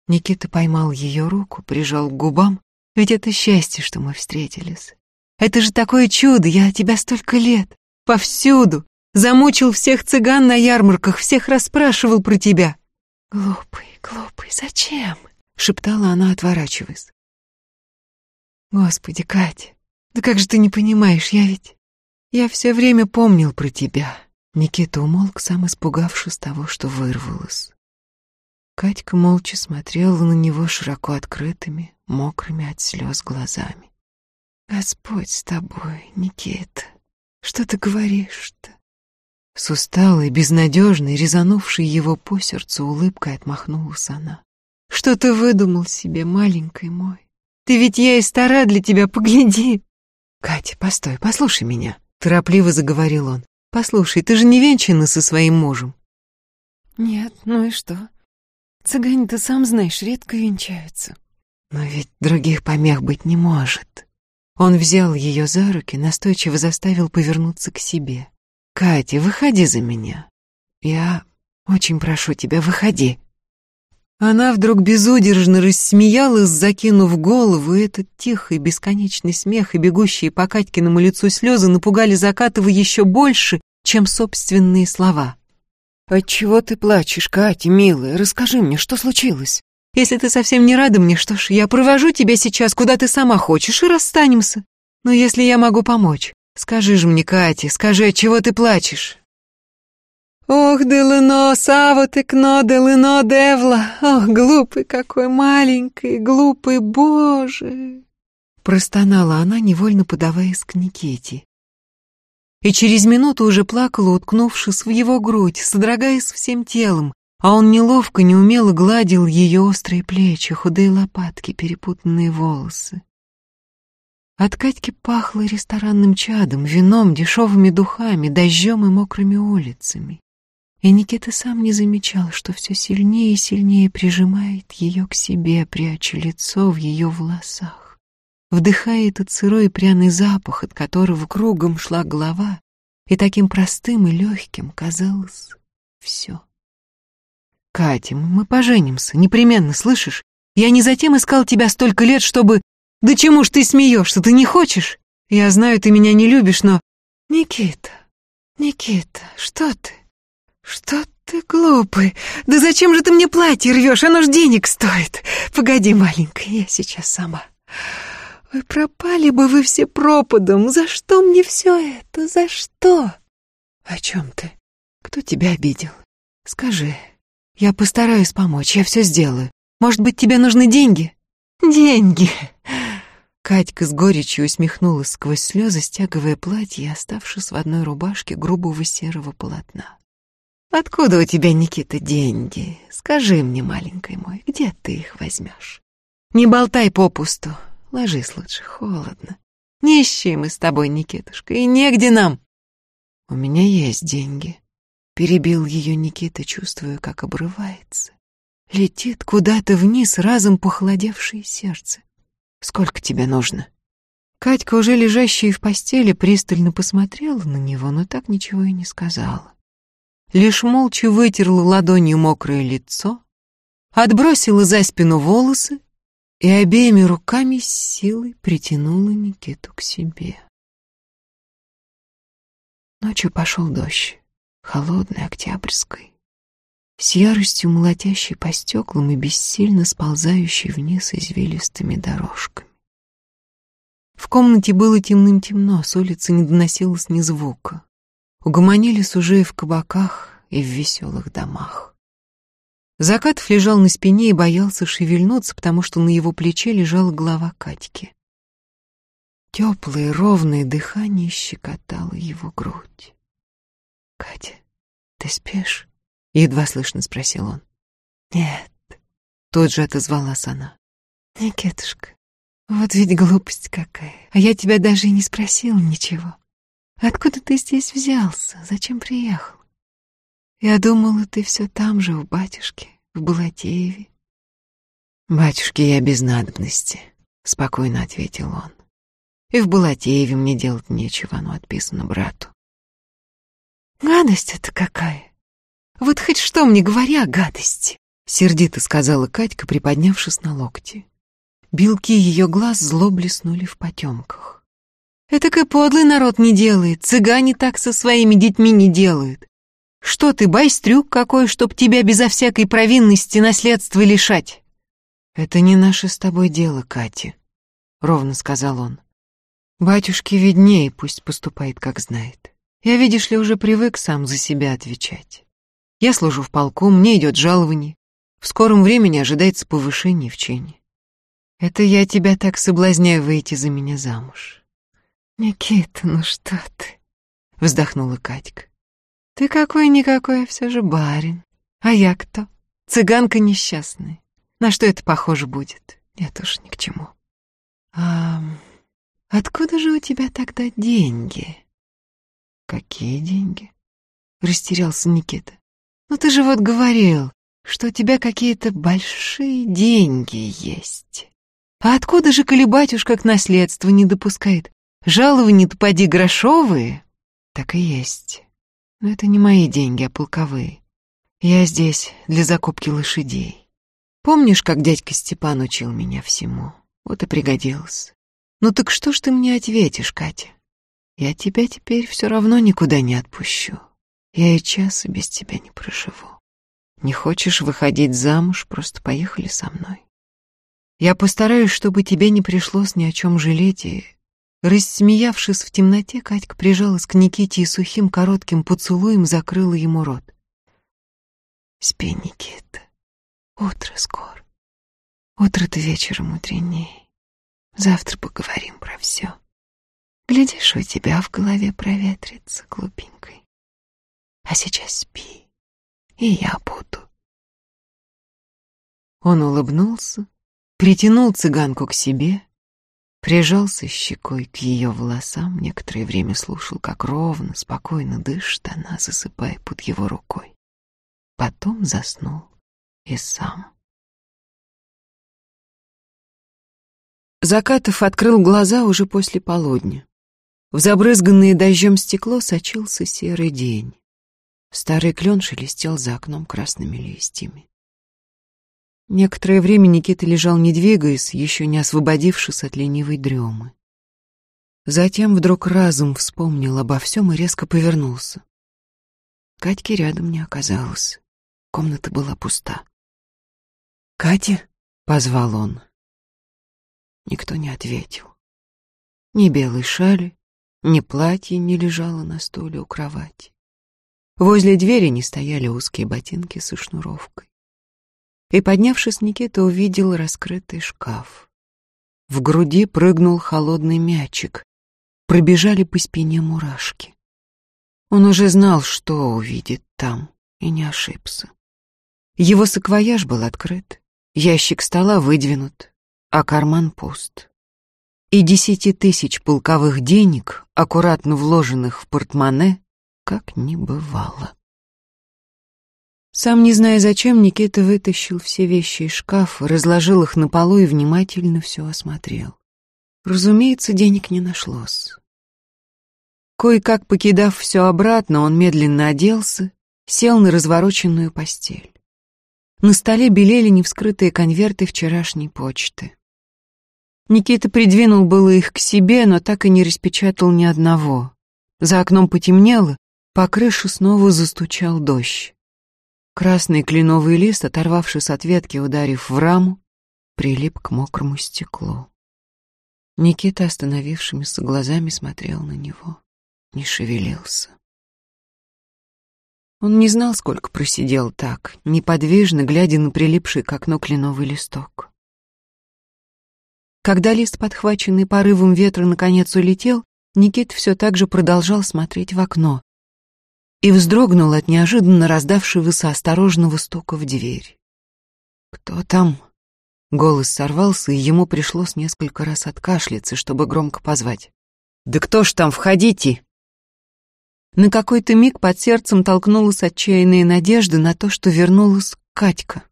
Никита поймал ее руку, прижал к губам. Ведь это счастье, что мы встретились. Это же такое чудо, я тебя столько лет, повсюду. Замучил всех цыган на ярмарках, всех расспрашивал про тебя. Глупый, глупый, зачем? шептала она, отворачиваясь. Господи, Катя, да как же ты не понимаешь, я ведь... Я все время помнил про тебя. Никита умолк, сам испугавшись того, что вырвалось. Катька молча смотрела на него широко открытыми, мокрыми от слез глазами. Господь с тобой, Никита. Что ты говоришь-то? С усталой, безнадежной, резанувшей его по сердцу улыбкой отмахнулась она. Что ты выдумал себе, маленький мой? Ты ведь я и стара для тебя, погляди. Катя, постой, послушай меня, торопливо заговорил он. Послушай, ты же не венчана со своим мужем. Нет, ну и что? Цыгане, ты сам знаешь, редко венчаются. Но ведь других помех быть не может. Он взял ее за руки, настойчиво заставил повернуться к себе. «Катя, выходи за меня. Я очень прошу тебя, выходи». Она вдруг безудержно рассмеялась, закинув голову, и этот тихий, бесконечный смех и бегущие по Катькиному лицу слезы напугали Закатова еще больше, чем собственные слова. «Отчего ты плачешь, Катя, милая? Расскажи мне, что случилось?» «Если ты совсем не рада мне, что ж, я провожу тебя сейчас, куда ты сама хочешь, и расстанемся. Но если я могу помочь, скажи же мне, Катя, скажи, отчего ты плачешь?» «Ох, Делыно, Сава ты кно, Делыно, Девла! Ох, глупый какой, маленький, глупый, боже!» Простонала она, невольно подаваясь к Никите. И через минуту уже плакала, уткнувшись в его грудь, содрогаясь всем телом, а он неловко, неумело гладил ее острые плечи, худые лопатки, перепутанные волосы. От Катьки пахло ресторанным чадом, вином, дешевыми духами, дождем и мокрыми улицами. И Никита сам не замечал, что все сильнее и сильнее прижимает ее к себе, пряча лицо в ее волосах. Вдыхая этот сырой и пряный запах, от которого кругом шла голова, и таким простым и легким казалось все. «Катя, мы поженимся, непременно, слышишь? Я не затем искал тебя столько лет, чтобы... Да чему ж ты смеешься, ты не хочешь? Я знаю, ты меня не любишь, но... Никита, Никита, что ты? «Что ты глупый? Да зачем же ты мне платье рвешь? Оно ж денег стоит. Погоди, маленькая, я сейчас сама. Ой, пропали бы вы все пропадом. За что мне все это? За что?» «О чем ты? Кто тебя обидел? Скажи. Я постараюсь помочь, я все сделаю. Может быть, тебе нужны деньги?» «Деньги!» Катька с горечью усмехнулась сквозь слезы, стягивая платье и оставшись в одной рубашке грубого серого полотна. Откуда у тебя, Никита, деньги? Скажи мне, маленький мой, где ты их возьмешь? Не болтай попусту, ложись лучше, холодно. Нищие мы с тобой, Никитушка, и негде нам. У меня есть деньги. Перебил ее Никита, чувствуя, как обрывается. Летит куда-то вниз разом похолодевшее сердце. Сколько тебе нужно? Катька, уже лежащая в постели, пристально посмотрела на него, но так ничего и не сказала лишь молча вытерла ладонью мокрое лицо, отбросила за спину волосы и обеими руками с силой притянула Никиту к себе. Ночью пошел дождь, холодный, октябрьский, с яростью молотящей по стеклам и бессильно сползающей вниз извилистыми дорожками. В комнате было темным-темно, с улицы не доносилось ни звука. Угомонились уже и в кабаках, и в веселых домах. Закатов лежал на спине и боялся шевельнуться, потому что на его плече лежала голова Катьки. Теплое, ровное дыхание щекотало его грудь. «Катя, ты спишь?» — едва слышно спросил он. «Нет», — тут же отозвалась она. «Никитушка, вот ведь глупость какая, а я тебя даже и не спросила ничего. Откуда ты здесь взялся? Зачем приехал? Я думала, ты все там же, у батюшки, в Балатееве. Батюшке я без надобности, спокойно ответил он. И в Балатееве мне делать нечего, оно отписано брату. Гадость это какая? Вот хоть что мне говори о гадости, сердито сказала Катька, приподнявшись на локти. Белки ее глаз зло блеснули в потемках. Этак и подлый народ не делает, цыгане так со своими детьми не делают. Что ты, байстрюк какой, чтоб тебя безо всякой провинности наследства лишать? Это не наше с тобой дело, Катя, ровно сказал он. Батюшке виднее, пусть поступает, как знает. Я, видишь ли, уже привык сам за себя отвечать. Я служу в полку, мне идет жалование. В скором времени ожидается повышение в чине. Это я тебя так соблазняю выйти за меня замуж. Никита, ну что ты? Вздохнула Катька. Ты какой-никакой, все же барин. А я кто? Цыганка несчастная. На что это похоже будет? Я тоже ни к чему. А откуда же у тебя тогда деньги? Какие деньги? Растерялся Никита. Ну ты же вот говорил, что у тебя какие-то большие деньги есть. А откуда же, коли батюшка к наследству не допускает? Жалования-то поди грошовые? Так и есть. Но это не мои деньги, а полковые. Я здесь для закупки лошадей. Помнишь, как дядька Степан учил меня всему? Вот и пригодился. Ну так что ж ты мне ответишь, Катя? Я тебя теперь все равно никуда не отпущу. Я и часа без тебя не проживу. Не хочешь выходить замуж, просто поехали со мной. Я постараюсь, чтобы тебе не пришлось ни о чем жалеть, и Рассмеявшись в темноте, Катька прижалась к Никите и сухим коротким поцелуем закрыла ему рот. «Спи, Никита. Утро скоро. Утро-то вечером мудреней. Завтра поговорим про все. Глядишь, у тебя в голове проветрится глупенькой. А сейчас спи, и я буду». Он улыбнулся, притянул цыганку к себе — Прижался щекой к ее волосам, некоторое время слушал, как ровно, спокойно дышит она, засыпая под его рукой. Потом заснул и сам. Закатов открыл глаза уже после полудня. В забрызганное дождем стекло сочился серый день. Старый клен шелестел за окном красными листьями. Некоторое время Никита лежал не двигаясь, еще не освободившись от ленивой дремы. Затем вдруг разум вспомнил обо всем и резко повернулся. Катьки рядом не оказалось. Комната была пуста. «Катя?» — позвал он. Никто не ответил. Ни белой шали, ни платье не лежало на стуле у кровати. Возле двери не стояли узкие ботинки со шнуровкой. И, поднявшись, Никита увидел раскрытый шкаф. В груди прыгнул холодный мячик. Пробежали по спине мурашки. Он уже знал, что увидит там, и не ошибся. Его саквояж был открыт, ящик стола выдвинут, а карман пуст. И десяти тысяч полковых денег, аккуратно вложенных в портмоне, как не бывало. Сам не зная зачем, Никита вытащил все вещи из шкафа, разложил их на полу и внимательно все осмотрел. Разумеется, денег не нашлось. Кое-как покидав все обратно, он медленно оделся, сел на развороченную постель. На столе белели невскрытые конверты вчерашней почты. Никита придвинул было их к себе, но так и не распечатал ни одного. За окном потемнело, по крыше снова застучал дождь. Красный кленовый лист, оторвавшись от ветки, ударив в раму, прилип к мокрому стеклу. Никита остановившимися глазами смотрел на него, не шевелился. Он не знал, сколько просидел так, неподвижно, глядя на прилипший к окну кленовый листок. Когда лист, подхваченный порывом ветра, наконец улетел, Никит все так же продолжал смотреть в окно, и вздрогнул от неожиданно раздавшегося осторожного стука в дверь. «Кто там?» Голос сорвался, и ему пришлось несколько раз откашляться, чтобы громко позвать. «Да кто ж там, входите!» На какой-то миг под сердцем толкнулась отчаянная надежда на то, что вернулась Катька.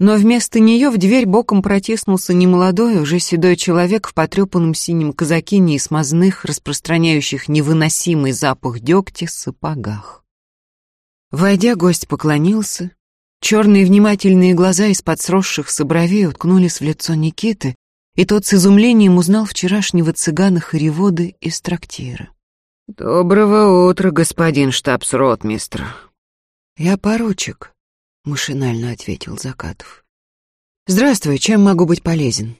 Но вместо нее в дверь боком протиснулся немолодой, уже седой человек в потрепанном синем казакине и смазных, распространяющих невыносимый запах дегтя, сапогах. Войдя, гость поклонился. Черные внимательные глаза из-под сросшихся бровей уткнулись в лицо Никиты, и тот с изумлением узнал вчерашнего цыгана-хоревода из трактира. «Доброго утра, господин штабс-ротмистр». «Я поручик», машинально ответил Закатов. Здравствуй, чем могу быть полезен?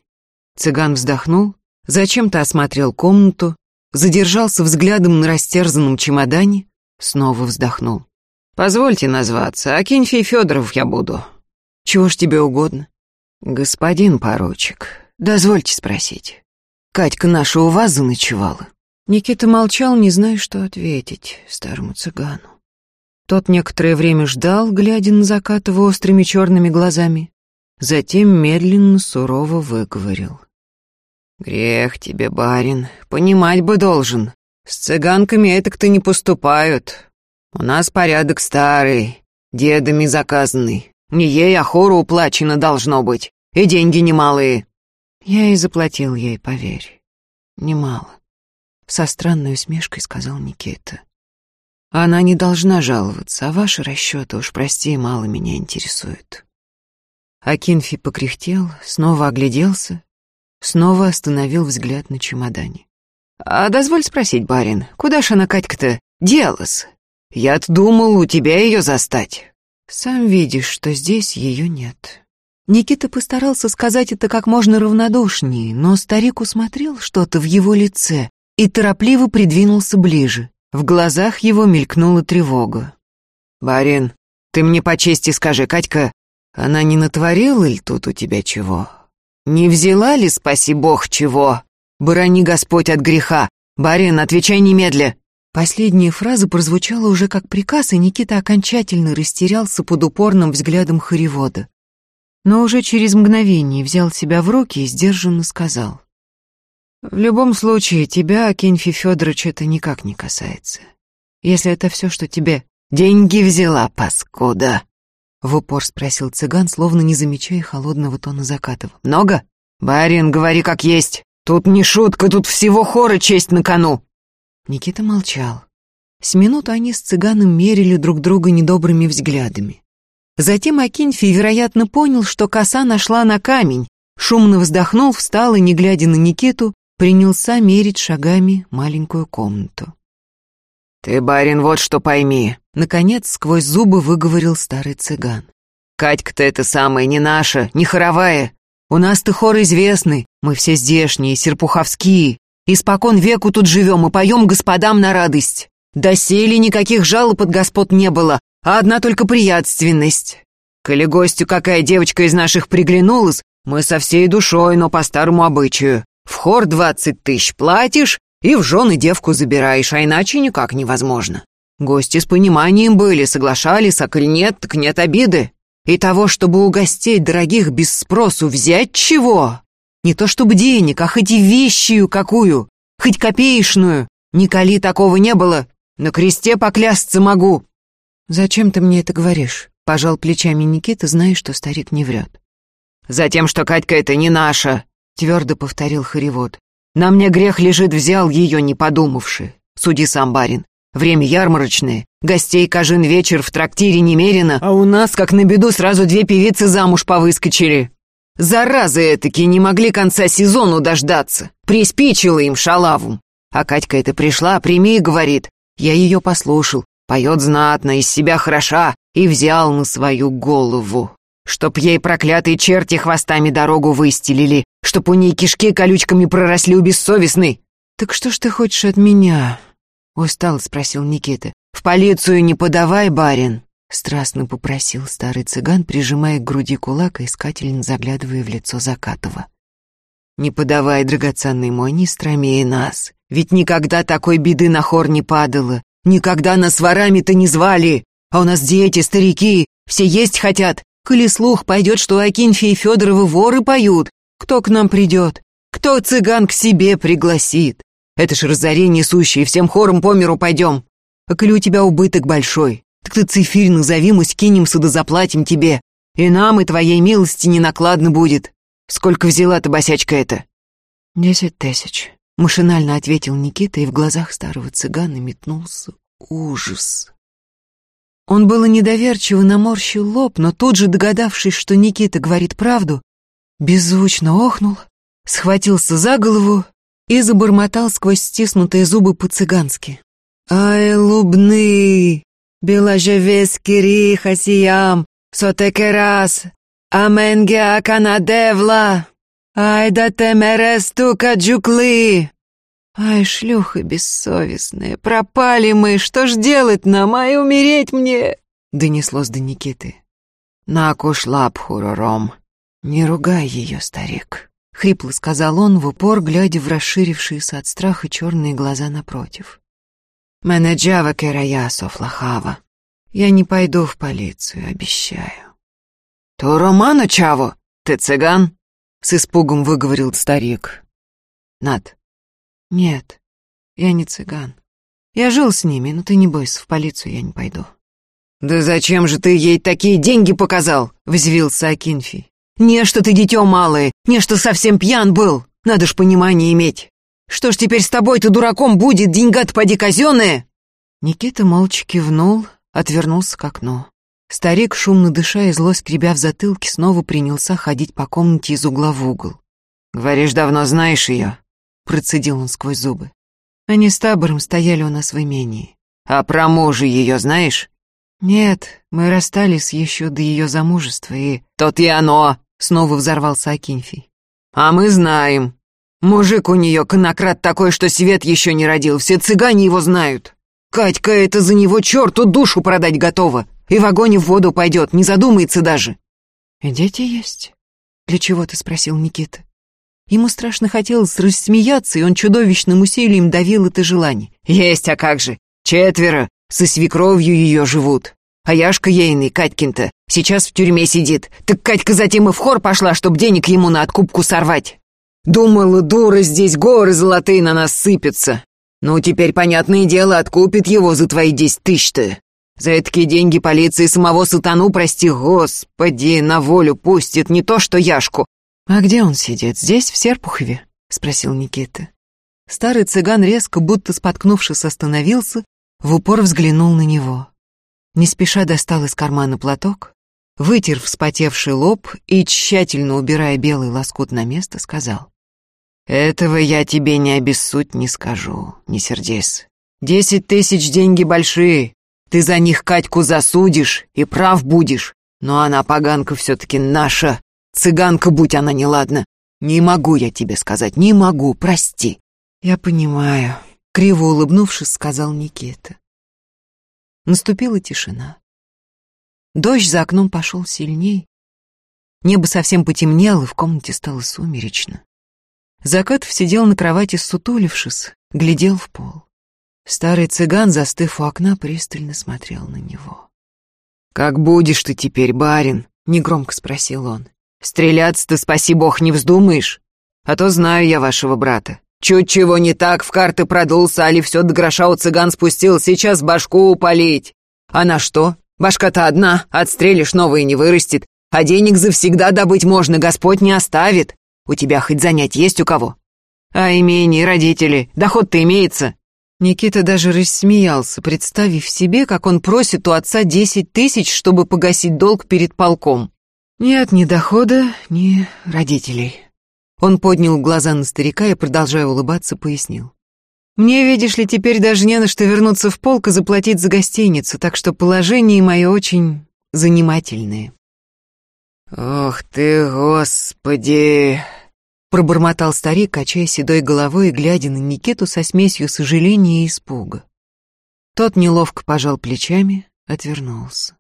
Цыган вздохнул, зачем-то осмотрел комнату, задержался взглядом на растерзанном чемодане, снова вздохнул. Позвольте назваться, Акинфий Федоров я буду. Чего ж тебе угодно? Господин поручик, дозвольте спросить. Катька наша у вас заночевала?» Никита молчал, не зная, что ответить старому цыгану. Тот некоторое время ждал, глядя на Закатова острыми черными глазами. Затем медленно, сурово выговорил. «Грех тебе, барин, понимать бы должен. С цыганками этак-то не поступают. У нас порядок старый, дедами заказанный. Не ей, а хору уплачено должно быть. И деньги немалые». Я и заплатил ей, поверь. Немало. Со странной усмешкой сказал Никита. Она не должна жаловаться, а ваши расчеты, уж прости, мало меня интересуют. Акинфи покряхтел, снова огляделся, снова остановил взгляд на чемодане. «А дозволь спросить, барин, куда ж она, Катька-то, делась? Я-то думал, у тебя ее застать». «Сам видишь, что здесь ее нет». Никита постарался сказать это как можно равнодушнее, но старик усмотрел что-то в его лице и торопливо придвинулся ближе. В глазах его мелькнула тревога. «Барин, ты мне по чести скажи, Катька, она не натворила ли тут у тебя чего? Не взяла ли, спаси бог, чего? Брони Господь от греха. Барин, отвечай немедля. Последняя фраза прозвучала уже как приказ, и Никита окончательно растерялся под упорным взглядом хоревода. Но уже через мгновение взял себя в руки и сдержанно сказал. «В любом случае, тебя, Акинфи Федорович, это никак не касается. Если это все, что тебе...» «Деньги взяла, паскуда!» В упор спросил цыган, словно не замечая холодного тона Закатова. «Много? Барин, говори как есть. Тут не шутка, тут всего хора честь на кону». Никита молчал. С минуту они с цыганом мерили друг друга недобрыми взглядами. Затем Акинфий, вероятно, понял, что коса нашла на камень, шумно вздохнул, встал и, не глядя на Никиту, принялся мерить шагами маленькую комнату. «Ты, барин, вот что пойми», — наконец сквозь зубы выговорил старый цыган. «Катька-то это самая не наша, не хоровая. У нас-то хор известный, мы все здешние, серпуховские. Испокон веку тут живем и поем господам на радость. Доселе никаких жалоб от господ не было, а одна только приятственность. Коли гостю какая девочка из наших приглянулась, мы со всей душой, но по старому обычаю. В хор двадцать тысяч платишь, и в жены девку забираешь, а иначе никак невозможно. Гости с пониманием были, соглашались, а коль нет, так нет обиды. И того, чтобы у гостей дорогих без спросу взять чего? Не то чтобы денег, а хоть и вещью какую, хоть копеечную. Николи такого не было, на кресте поклясться могу. «Зачем ты мне это говоришь?» — пожал плечами Никита, зная, что старик не врет. «Затем, что Катька это не наша», — твердо повторил Харевод. На мне грех лежит, взял ее, не подумавши. Суди сам, барин. Время ярмарочное, гостей кажин вечер в трактире немерено, а у нас, как на беду, сразу две певицы замуж повыскочили. Заразы этаки не могли конца сезону дождаться. Приспичило им шалаву. А Катька это пришла, прими говорит. Я ее послушал, поет знатно, из себя хороша, и взял на свою голову. Чтоб ей проклятые черти хвостами дорогу выстелили, чтоб у ней кишки колючками проросли у бессовестной. «Так что ж ты хочешь от меня?» — устал спросил Никита. «В полицию не подавай, барин!» — страстно попросил старый цыган, прижимая к груди кулак и искательно заглядывая в лицо Закатова. «Не подавай, драгоценный мой, не стромее нас, ведь никогда такой беды на хор не падало, никогда нас ворами-то не звали, а у нас дети, старики, все есть хотят, коли слух пойдет, что Акинфи и Федоровы воры поют, кто к нам придет? Кто цыган к себе пригласит? Это ж разорение сущее, всем хором по миру пойдем. А коли у тебя убыток большой, так ты цифирь назови, мы скинемся да заплатим тебе. И нам, и твоей милости не накладно будет. Сколько взяла-то босячка эта?» «Десять тысяч», — машинально ответил Никита, и в глазах старого цыгана метнулся ужас. Он было недоверчиво наморщил лоб, но тут же, догадавшись, что Никита говорит правду, Беззвучно охнул, схватился за голову и забормотал сквозь стиснутые зубы по-цыгански. «Ай, лубны, беложевескири хасиям, сотекерас, аменгеа канадевла, ай да темересту каджуклы!» «Ай, шлюха бессовестная, пропали мы, что ж делать нам, ай, умереть мне!» Донеслось до Никиты. «Накуш лапхурором», «Не ругай ее, старик», — хрипло сказал он в упор, глядя в расширившиеся от страха черные глаза напротив. «Мене джава керая софлахава. Я не пойду в полицию, обещаю». «То Романа Чаво, ты цыган?» — с испугом выговорил старик. «Над». «Нет, я не цыган. Я жил с ними, но ты не бойся, в полицию я не пойду». «Да зачем же ты ей такие деньги показал?» — взвился Акинфий. «Не, что ты дитё малое, не, что совсем пьян был. Надо ж понимание иметь. Что ж теперь с тобой-то дураком будет, деньга-то поди казённая?» Никита молча кивнул, отвернулся к окну. Старик, шумно дыша и злость кребя в затылке, снова принялся ходить по комнате из угла в угол. «Говоришь, давно знаешь её?» — процедил он сквозь зубы. Они с табором стояли у нас в имении. «А про мужа её знаешь?» «Нет, мы расстались еще до ее замужества, и...» «Тот и оно!» — снова взорвался Акинфий. «А мы знаем. Мужик у нее конократ такой, что свет еще не родил, все цыгане его знают. Катька это за него черту душу продать готова, и в огонь в воду пойдет, не задумается даже». «И дети есть?» «Для чего ты?» — спросил Никита. Ему страшно хотелось рассмеяться, и он чудовищным усилием давил это желание. «Есть, а как же! Четверо! Со свекровью ее живут. А Яшка ейный, Катькин-то, сейчас в тюрьме сидит. Так Катька затем и в хор пошла, чтоб денег ему на откупку сорвать. Думала, дура, здесь горы золотые на нас сыпятся. Ну, теперь, понятное дело, откупит его за твои десять тысяч-то. За такие деньги полиции самого сатану, прости, господи, на волю пустит, не то что Яшку. «А где он сидит? Здесь, в Серпухове?» — спросил Никита. Старый цыган резко, будто споткнувшись, остановился, в упор взглянул на него. Не спеша достал из кармана платок, вытер вспотевший лоб и, тщательно убирая белый лоскут на место, сказал. «Этого я тебе не обессудь не скажу, не сердись. Десять тысяч деньги большие, ты за них Катьку засудишь и прав будешь, но она, поганка, все-таки наша, цыганка, будь она неладна. Не могу я тебе сказать, не могу, прости». «Я понимаю», Криво улыбнувшись, сказал Никита. Наступила тишина. Дождь за окном пошел сильней. Небо совсем потемнело, в комнате стало сумеречно. Закатов сидел на кровати, сутулившись, глядел в пол. Старый цыган, застыв у окна, пристально смотрел на него. «Как будешь ты теперь, барин?» — негромко спросил он. «Стреляться-то, спаси бог, не вздумаешь? А то знаю я вашего брата. Чуть чего не так, в карты продулся, али все до гроша у цыган спустил, сейчас башку упалить. А на что? Башка-то одна, отстрелишь, новые не вырастет. А денег завсегда добыть можно, Господь не оставит. У тебя хоть занять есть у кого? А имение, родители, доход-то имеется. Никита даже рассмеялся, представив себе, как он просит у отца десять тысяч, чтобы погасить долг перед полком. Нет ни дохода, ни родителей. Он поднял глаза на старика и, продолжая улыбаться, пояснил. «Мне, видишь ли, теперь даже не на что вернуться в полк и заплатить за гостиницу, так что положение мое очень занимательное». «Ох ты, господи!» Пробормотал старик, качая седой головой и глядя на Никиту со смесью сожаления и испуга. Тот неловко пожал плечами, отвернулся.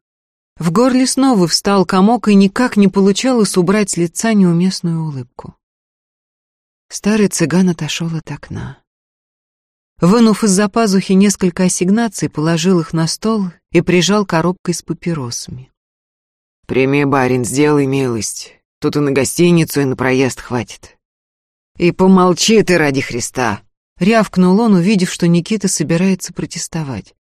В горле снова встал комок и никак не получалось убрать с лица неуместную улыбку. Старый цыган отошел от окна. Вынув из-за пазухи несколько ассигнаций, положил их на стол и прижал коробкой с папиросами. «Прими, барин, сделай милость. Тут и на гостиницу, и на проезд хватит. И помолчи ты ради Христа!» Рявкнул он, увидев, что Никита собирается протестовать.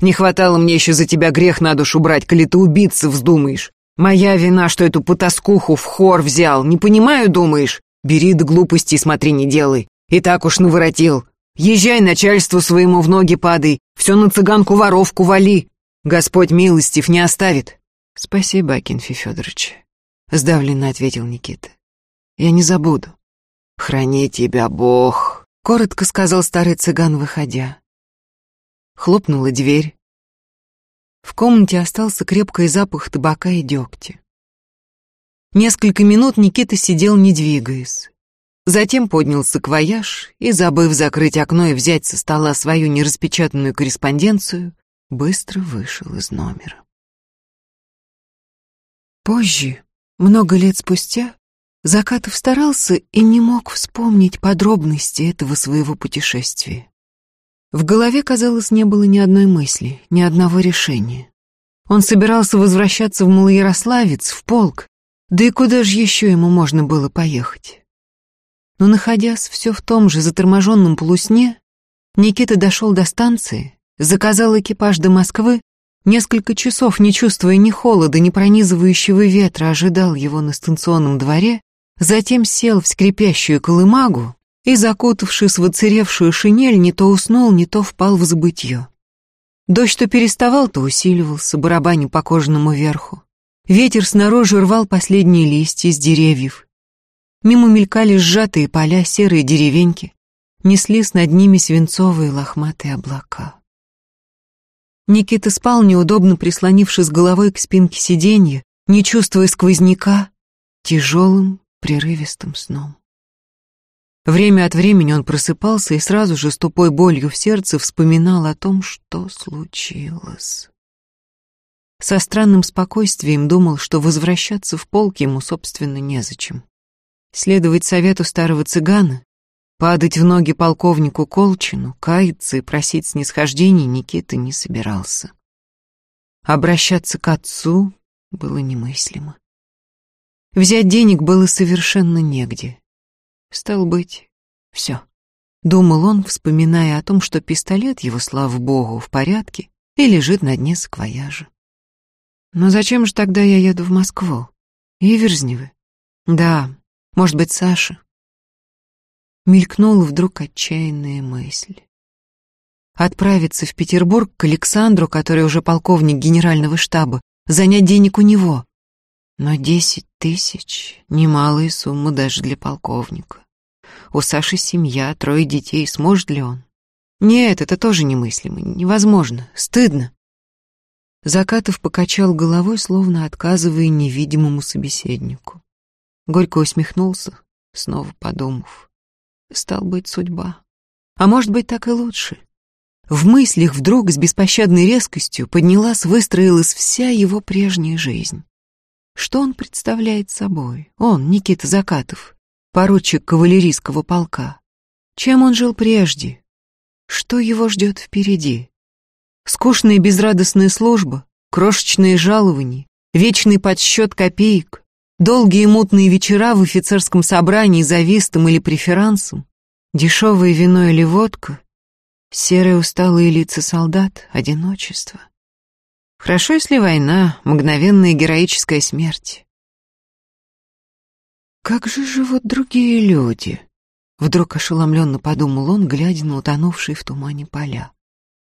«Не хватало мне еще за тебя грех на душу брать, коли ты убиться вздумаешь. Моя вина, что эту потаскуху в хор взял. Не понимаю, думаешь? Бери до глупости, смотри, не делай. И так уж наворотил. Езжай начальству своему в ноги падай. Все на цыганку-воровку вали. Господь милостив не оставит. Спасибо, Акинфий Федорович. Сдавленно ответил Никита. Я не забуду. Храни тебя Бог. Коротко сказал старый цыган, выходя. Хлопнула дверь. В комнате остался крепкий запах табака и дегтя. Несколько минут Никита сидел, не двигаясь. Затем поднял саквояж и, забыв закрыть окно и взять со стола свою нераспечатанную корреспонденцию, быстро вышел из номера. Позже, много лет спустя, Закатов старался и не мог вспомнить подробности этого своего путешествия. В голове, казалось, не было ни одной мысли, ни одного решения. Он собирался возвращаться в Малоярославец, в полк, да и куда же еще ему можно было поехать? Но, находясь все в том же заторможенном полусне, Никита дошел до станции, заказал экипаж до Москвы, несколько часов, не чувствуя ни холода, ни пронизывающего ветра, ожидал его на станционном дворе, затем сел в скрипящую колымагу и, закутавшись в оцаревшую шинель, не то уснул, не то впал в забытье. Дождь то переставал, то усиливался, барабаню по кожаному верху. Ветер снаружи рвал последние листья с деревьев, Мимо мелькали сжатые поля, серые деревеньки. Неслись над ними свинцовые лохматые облака. Никита спал, неудобно прислонившись головой к спинке сиденья, не чувствуя сквозняка, тяжелым, прерывистым сном. Время от времени он просыпался и сразу же с тупой болью в сердце вспоминал о том, что случилось. Со странным спокойствием думал, что возвращаться в полк ему, собственно, незачем. Следовать совету старого цыгана, падать в ноги полковнику Колчину, каяться и просить снисхождения Никита не собирался. Обращаться к отцу было немыслимо. Взять денег было совершенно негде. Стал быть, все. Думал он, вспоминая о том, что пистолет его, слава богу, в порядке и лежит на дне саквояжа. Но зачем же тогда я еду в Москву? Иверзневы? Да, может быть, Саша? Мелькнула вдруг отчаянная мысль. Отправиться в Петербург к Александру, который уже полковник генерального штаба, занять денег у него. Но десять тысяч — немалая сумма даже для полковника. У Саши семья, трое детей, сможет ли он? Нет, это тоже немыслимо, невозможно, стыдно. Закатов покачал головой, словно отказывая невидимому собеседнику. Горько усмехнулся, снова подумав. Стал быть, судьба. А может быть, так и лучше. В мыслях вдруг с беспощадной резкостью поднялась, выстроилась вся его прежняя жизнь. Что он представляет собой? Он, Никита Закатов, поручик кавалерийского полка. Чем он жил прежде? Что его ждет впереди? Скучная безрадостная служба, крошечные жалования, вечный подсчет копеек, Долгие мутные вечера в офицерском собрании за вистом или преферансом, дешевое вино или водка, серые усталые лица солдат, одиночество. Хорошо, если война, мгновенная героическая смерть. Как же живут другие люди? Вдруг ошеломленно подумал он, глядя на утонувшие в тумане поля.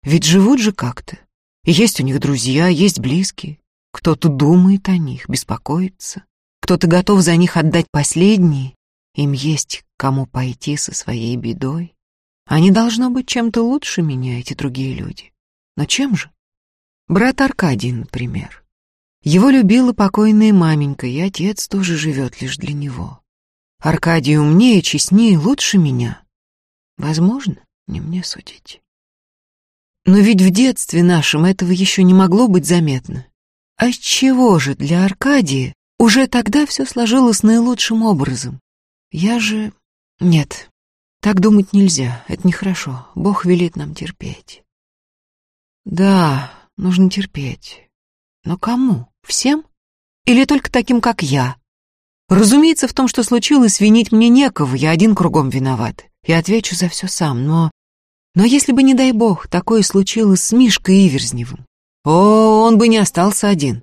Ведь живут же как-то. Есть у них друзья, есть близкие. Кто-то думает о них, беспокоится кто-то готов за них отдать последние, им есть кому пойти со своей бедой. Они должно быть чем-то лучше меня, эти другие люди. Но чем же? Брат Аркадий, например. Его любила покойная маменька, и отец тоже живет лишь для него. Аркадий умнее, честнее, лучше меня. Возможно, не мне судить. Но ведь в детстве нашем этого еще не могло быть заметно. А чего же для Аркадия уже тогда все сложилось наилучшим образом. Я же... Нет, так думать нельзя, это нехорошо. Бог велит нам терпеть. Да, нужно терпеть. Но кому? Всем? Или только таким, как я? Разумеется, в том, что случилось, винить мне некого, я один кругом виноват. Я отвечу за все сам, но... Но если бы, не дай бог, такое случилось с Мишкой Иверзневым, о, он бы не остался один.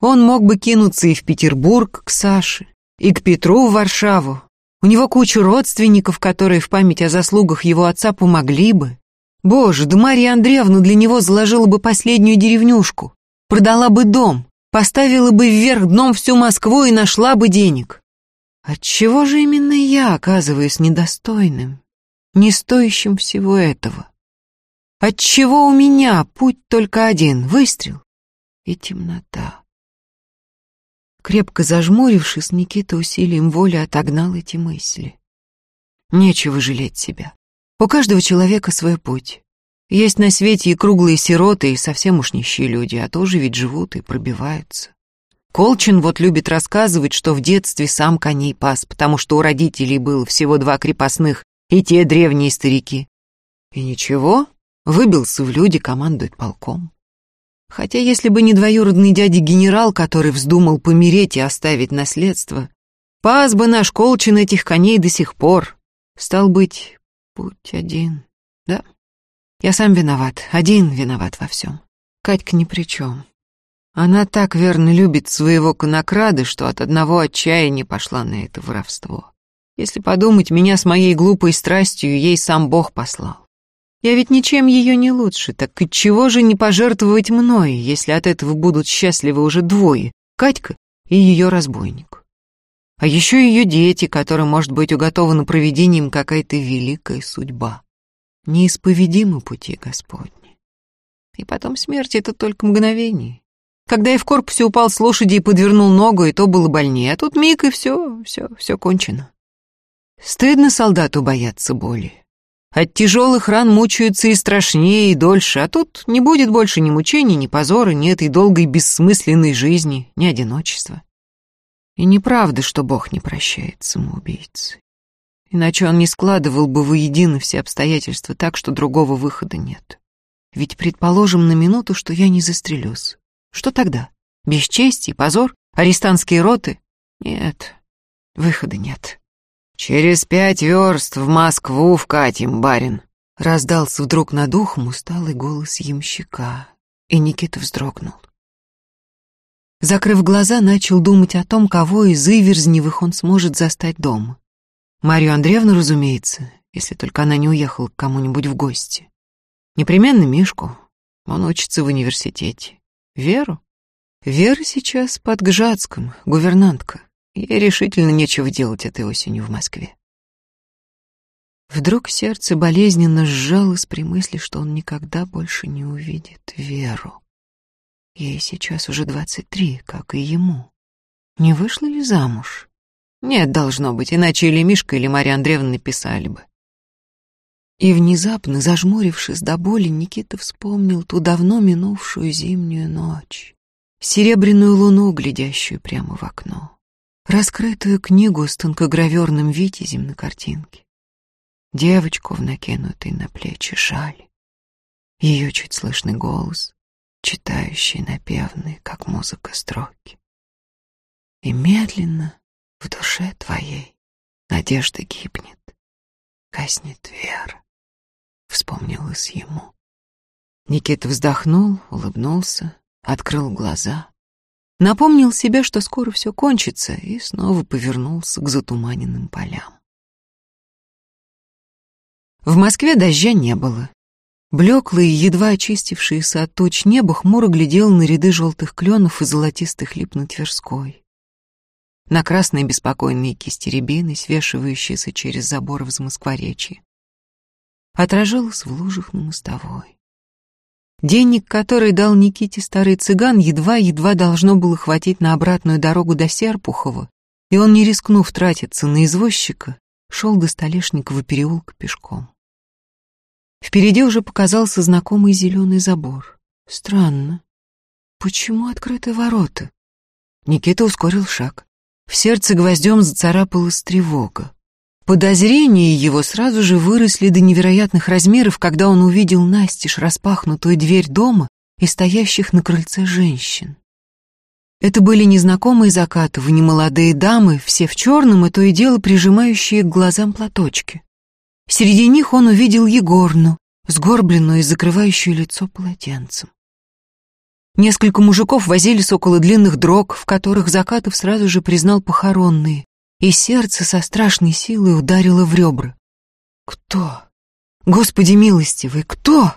Он мог бы кинуться и в Петербург к Саше, и к Петру в Варшаву. У него куча родственников, которые в память о заслугах его отца помогли бы. Боже, да Марья Андреевна для него заложила бы последнюю деревнюшку, продала бы дом, поставила бы вверх дном всю Москву и нашла бы денег. Отчего же именно я оказываюсь недостойным, не стоящим всего этого? Отчего у меня путь только один — выстрел и темнота? Крепко зажмурившись, Никита усилием воли отогнал эти мысли. Нечего жалеть себя. У каждого человека свой путь. Есть на свете и круглые сироты, и совсем уж нищие люди, а тоже ведь живут и пробиваются. Колчин вот любит рассказывать, что в детстве сам коней пас, потому что у родителей было всего два крепостных, и те древние старики. И ничего, выбился в люди, командует полком. Хотя если бы не двоюродный дядя-генерал, который вздумал помереть и оставить наследство, пас бы наш Колчин этих коней до сих пор. Стал быть, путь один, да? Я сам виноват, один виноват во всем. Катька ни при чем. Она так верно любит своего конокрада, что от одного отчаяния пошла на это воровство. Если подумать, меня с моей глупой страстью ей сам Бог послал. Я ведь ничем ее не лучше, так и чего же не пожертвовать мной, если от этого будут счастливы уже двое, Катька и ее разбойник. А еще ее дети, которым может быть уготована провидением какая-то великая судьба. Неисповедимы пути Господни. И потом смерть — это только мгновение. Когда я в корпусе упал с лошади и подвернул ногу, и то было больнее. А тут миг, и все, все, все кончено. Стыдно солдату бояться боли. От тяжелых ран мучаются и страшнее, и дольше, а тут не будет больше ни мучений, ни позора, ни этой долгой бессмысленной жизни, ни одиночества. И неправда, что Бог не прощает самоубийцы. Иначе он не складывал бы воедино все обстоятельства так, что другого выхода нет. Ведь предположим на минуту, что я не застрелюсь. Что тогда? Бесчестие, позор, арестантские роты? Нет, выхода нет. «Через пять верст в Москву вкатим, барин!» Раздался вдруг над ухом усталый голос ямщика, и Никита вздрогнул. Закрыв глаза, начал думать о том, кого из Иверзневых он сможет застать дома. Марию Андреевну, разумеется, если только она не уехала к кому-нибудь в гости. Непременно Мишку, он учится в университете. Веру? Вера сейчас под Гжатском, гувернантка. Ей решительно нечего делать этой осенью в Москве. Вдруг сердце болезненно сжалось при мысли, что он никогда больше не увидит Веру. Ей сейчас уже двадцать три, как и ему. Не вышла ли замуж? Нет, должно быть, иначе или Мишка, или Марья Андреевна написали бы. И внезапно, зажмурившись до боли, Никита вспомнил ту давно минувшую зимнюю ночь, серебряную луну, глядящую прямо в окно, раскрытую книгу с тонкограверным витязем на картинке, девочку в накинутой на плечи шали, ее чуть слышный голос, читающий напевные, как музыка, строки. И медленно в душе твоей надежда гибнет, гаснет вера вспомнилось ему. Никита вздохнул, улыбнулся, открыл глаза. Напомнил себе, что скоро все кончится, и снова повернулся к затуманенным полям. В Москве дождя не было. Блеклый, едва очистившийся от туч небо хмуро глядел на ряды желтых кленов и золотистых лип на Тверской. На красные беспокойные кисти рябины, свешивающиеся через забор в Замоскворечье отражалось в лужах на мостовой. Денег, который дал Никите старый цыган, едва-едва должно было хватить на обратную дорогу до Серпухова, и он, не рискнув тратиться на извозчика, шел до Столешникова переулка пешком. Впереди уже показался знакомый зеленый забор. Странно. Почему открыты ворота? Никита ускорил шаг. В сердце гвоздем зацарапалась тревога. Подозрения его сразу же выросли до невероятных размеров, когда он увидел настежь распахнутую дверь дома и стоящих на крыльце женщин. Это были незнакомые Закатовы, немолодые дамы, все в черном и то и дело прижимающие к глазам платочки. Среди них он увидел Егорну, сгорбленную и закрывающую лицо полотенцем. Несколько мужиков возились около длинных дрог, в которых Закатов сразу же признал похоронные, и сердце со страшной силой ударило в ребра. Кто? Господи милостивый, кто?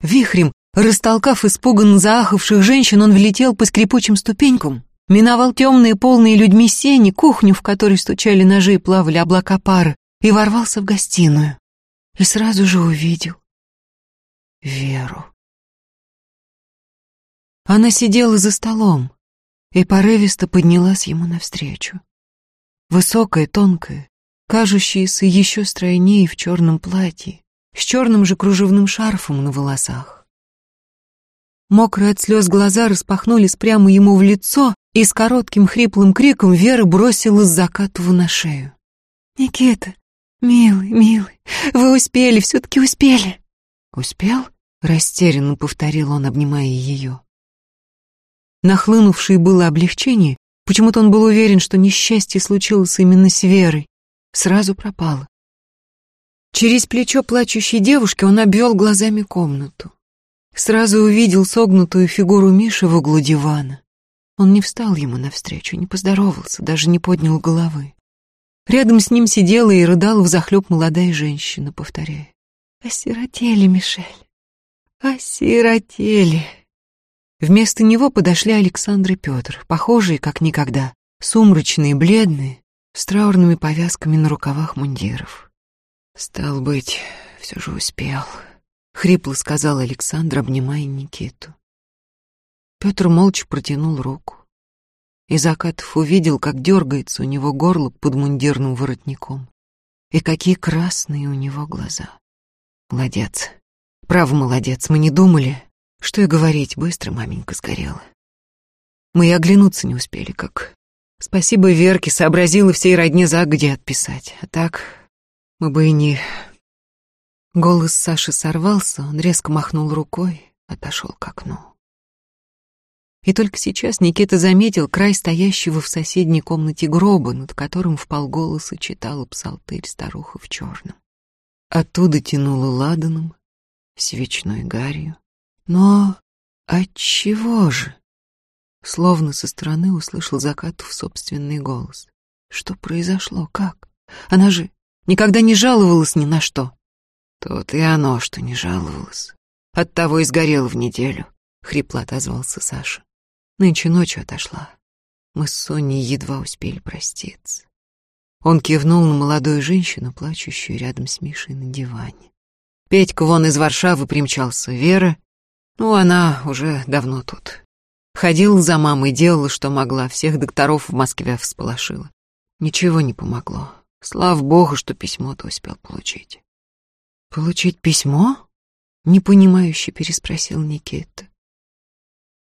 Вихрем, растолкав испуганно заахавших женщин, он влетел по скрипучим ступенькам, миновал темные, полные людьми сени, кухню, в которой стучали ножи и плавали облака пара, и ворвался в гостиную. И сразу же увидел Веру. Она сидела за столом и порывисто поднялась ему навстречу. Высокая, тонкая, кажущаяся еще стройнее в черном платье, с черным же кружевным шарфом на волосах. Мокрые от слез глаза распахнулись прямо ему в лицо, и с коротким хриплым криком Вера бросилась Закатову на шею. «Никита, милый, милый, вы успели, все-таки успели!» «Успел?» — растерянно повторил он, обнимая ее. Нахлынувшее было облегчение, почему-то он был уверен, что несчастье случилось именно с Верой, сразу пропало. Через плечо плачущей девушки он обвел глазами комнату. Сразу увидел согнутую фигуру Миши в углу дивана. Он не встал ему навстречу, не поздоровался, даже не поднял головы. Рядом с ним сидела и рыдала взахлеб молодая женщина, повторяя. «Осиротели, Мишель, осиротели». Вместо него подошли Александр и Петр, похожие, как никогда, сумрачные, бледные, с траурными повязками на рукавах мундиров. «Стал быть, все же успел», — хрипло сказал Александр, обнимая Никиту. Петр молча протянул руку. И Закатов увидел, как дергается у него горло под мундирным воротником. И какие красные у него глаза. Молодец. Право, молодец, мы не думали. Что и говорить, быстро маменька сгорела. Мы и оглянуться не успели, как... Спасибо Верке, сообразила всей родне загоди отписать. А так, мы бы и не... Голос Саши сорвался, он резко махнул рукой, отошел к окну. И только сейчас Никита заметил край стоящего в соседней комнате гроба, над которым в полголоса читала псалтырь старуха в черном. Оттуда тянуло ладаном, свечной гарью. Но от чего же? Словно со стороны услышал Закатов собственный голос. Что произошло? Как? Она же никогда не жаловалась ни на что. Тут и оно, что не жаловалась. Оттого и сгорела в неделю, — хрипло отозвался Саша. Нынче ночью отошла. Мы с Соней едва успели проститься. Он кивнул на молодую женщину, плачущую рядом с Мишей на диване. Петька вон из Варшавы примчался, Вера, ну, она уже давно тут. Ходила за мамой, делала, что могла, всех докторов в Москве всполошила. Ничего не помогло. Слава богу, что письмо-то успел получить. «Получить письмо?» — непонимающе переспросил Никита.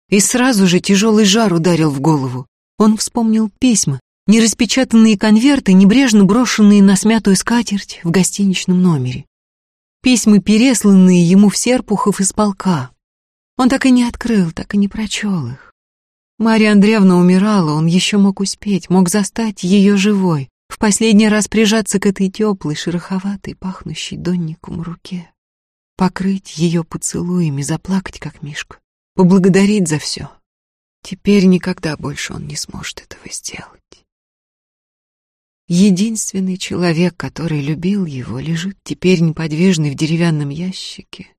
И сразу же тяжелый жар ударил в голову. Он вспомнил письма, нераспечатанные конверты, небрежно брошенные на смятую скатерть в гостиничном номере. Письма, пересланные ему в Серпухов из полка. Он так и не открыл, так и не прочел их. Марья Андреевна умирала, он еще мог успеть, мог застать ее живой, в последний раз прижаться к этой теплой, шероховатой, пахнущей донником руке, покрыть ее поцелуями, заплакать, как Мишка поблагодарить за все. Теперь никогда больше он не сможет этого сделать. Единственный человек, который любил его, лежит теперь неподвижный в деревянном ящике,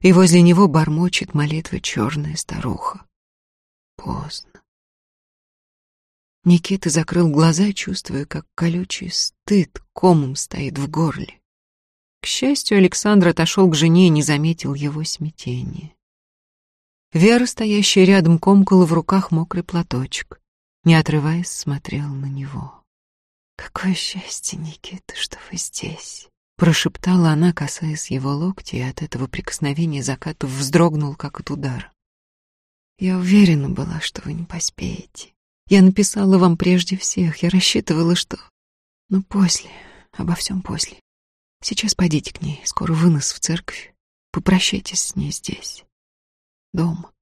и возле него бормочет молитвы черная старуха. Поздно. Никита закрыл глаза, чувствуя, как колючий стыд комом стоит в горле. К счастью, Александр отошел к жене и не заметил его смятения. Вера, стоящая рядом, комкала в руках мокрый платочек, не отрываясь, смотрела на него. «Какое счастье, Никита, что вы здесь!» Прошептала она, касаясь его локтя, и от этого прикосновения Закатов вздрогнул, как от удара. «Я уверена была, что вы не поспеете. Я написала вам прежде всех. Я рассчитывала, что... Но после, обо всем после. Сейчас пойдите к ней, скоро вынос в церковь. Попрощайтесь с ней здесь дома.